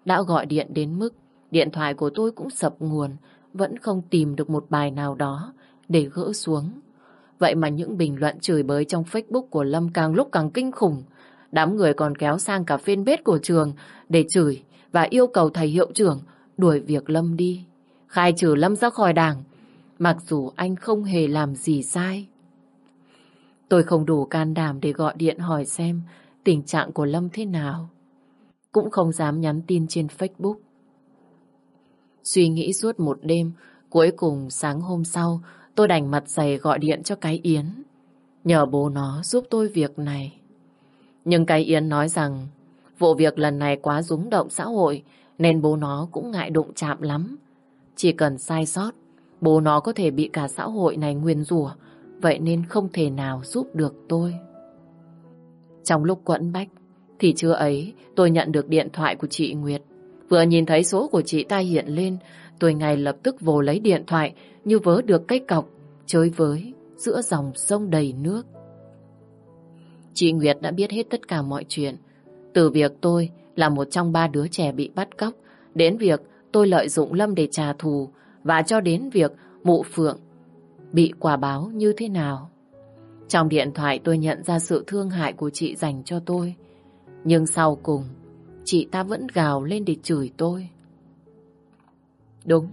Đã gọi điện đến mức điện thoại của tôi cũng sập nguồn, vẫn không tìm được một bài nào đó để gỡ xuống. Vậy mà những bình luận chửi bới trong Facebook của Lâm càng lúc càng kinh khủng. Đám người còn kéo sang cả fanpage của trường để chửi và yêu cầu thầy hiệu trưởng đuổi việc Lâm đi. Khai trừ Lâm ra khỏi đảng, mặc dù anh không hề làm gì sai. Tôi không đủ can đảm để gọi điện hỏi xem tình trạng của Lâm thế nào. Cũng không dám nhắn tin trên Facebook. Suy nghĩ suốt một đêm, cuối cùng sáng hôm sau tôi đành mặt dày gọi điện cho cái Yến. Nhờ bố nó giúp tôi việc này. Nhưng cái Yến nói rằng vụ việc lần này quá rúng động xã hội nên bố nó cũng ngại đụng chạm lắm. Chỉ cần sai sót, bố nó có thể bị cả xã hội này nguyền rủa vậy nên không thể nào giúp được tôi. Trong lúc quẫn bách, thì chưa ấy tôi nhận được điện thoại của chị Nguyệt. Vừa nhìn thấy số của chị ta hiện lên, tôi ngay lập tức vồ lấy điện thoại như vớ được cái cọc, chơi với giữa dòng sông đầy nước. Chị Nguyệt đã biết hết tất cả mọi chuyện. Từ việc tôi là một trong ba đứa trẻ bị bắt cóc, đến việc tôi lợi dụng Lâm để trả thù, và cho đến việc mụ Phượng bị quả báo như thế nào. Trong điện thoại tôi nhận ra sự thương hại của chị dành cho tôi. Nhưng sau cùng, chị ta vẫn gào lên để chửi tôi. Đúng,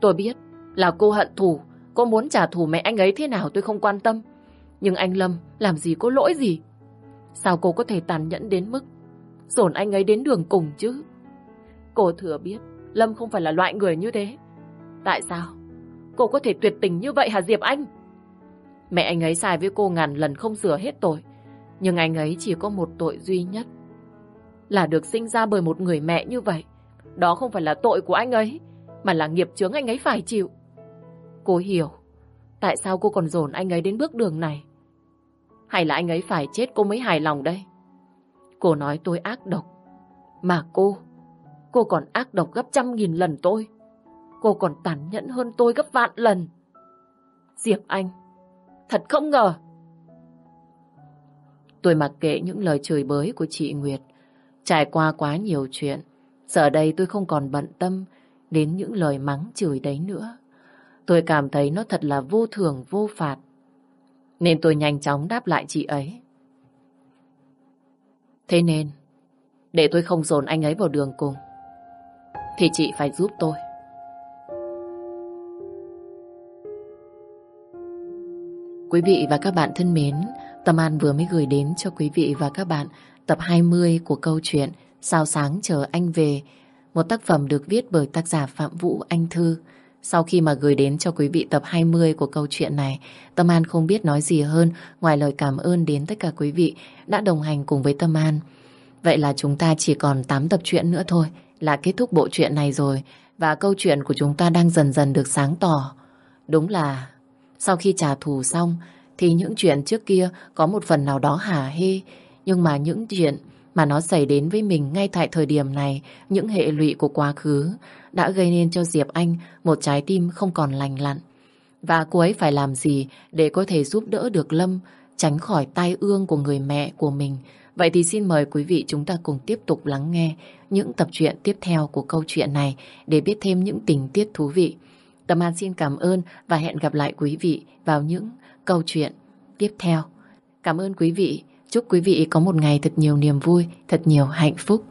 tôi biết là cô hận thù, cô muốn trả thù mẹ anh ấy thế nào tôi không quan tâm. Nhưng anh Lâm làm gì có lỗi gì? Sao cô có thể tàn nhẫn đến mức dồn anh ấy đến đường cùng chứ? Cô thừa biết Lâm không phải là loại người như thế. Tại sao? Cô có thể tuyệt tình như vậy hả Diệp Anh? Mẹ anh ấy sai với cô ngàn lần không sửa hết tội. Nhưng anh ấy chỉ có một tội duy nhất. Là được sinh ra bởi một người mẹ như vậy. Đó không phải là tội của anh ấy, mà là nghiệp chướng anh ấy phải chịu. Cô hiểu, tại sao cô còn dồn anh ấy đến bước đường này? Hay là anh ấy phải chết cô mới hài lòng đây? Cô nói tôi ác độc. Mà cô, cô còn ác độc gấp trăm nghìn lần tôi. Cô còn tàn nhẫn hơn tôi gấp vạn lần. Diệp Anh, Thật không ngờ. Tôi mặc kệ những lời chửi bới của chị Nguyệt. Trải qua quá nhiều chuyện. Giờ đây tôi không còn bận tâm đến những lời mắng chửi đấy nữa. Tôi cảm thấy nó thật là vô thường vô phạt. Nên tôi nhanh chóng đáp lại chị ấy. Thế nên, để tôi không dồn anh ấy vào đường cùng, thì chị phải giúp tôi. Quý vị và các bạn thân mến, Tâm An vừa mới gửi đến cho quý vị và các bạn tập 20 của câu chuyện Sao sáng chờ anh về, một tác phẩm được viết bởi tác giả Phạm Vũ Anh Thư. Sau khi mà gửi đến cho quý vị tập 20 của câu chuyện này, Tâm An không biết nói gì hơn ngoài lời cảm ơn đến tất cả quý vị đã đồng hành cùng với Tâm An. Vậy là chúng ta chỉ còn 8 tập truyện nữa thôi là kết thúc bộ truyện này rồi và câu chuyện của chúng ta đang dần dần được sáng tỏ. Đúng là sau khi trả thù xong thì những chuyện trước kia có một phần nào đó hả hê. Nhưng mà những chuyện mà nó xảy đến với mình ngay tại thời điểm này, những hệ lụy của quá khứ đã gây nên cho Diệp Anh một trái tim không còn lành lặn. Và cô ấy phải làm gì để có thể giúp đỡ được Lâm tránh khỏi tai ương của người mẹ của mình. Vậy thì xin mời quý vị chúng ta cùng tiếp tục lắng nghe những tập truyện tiếp theo của câu chuyện này để biết thêm những tình tiết thú vị. Tâm An xin cảm ơn và hẹn gặp lại quý vị vào những câu chuyện tiếp theo. Cảm ơn quý vị. Chúc quý vị có một ngày thật nhiều niềm vui, thật nhiều hạnh phúc.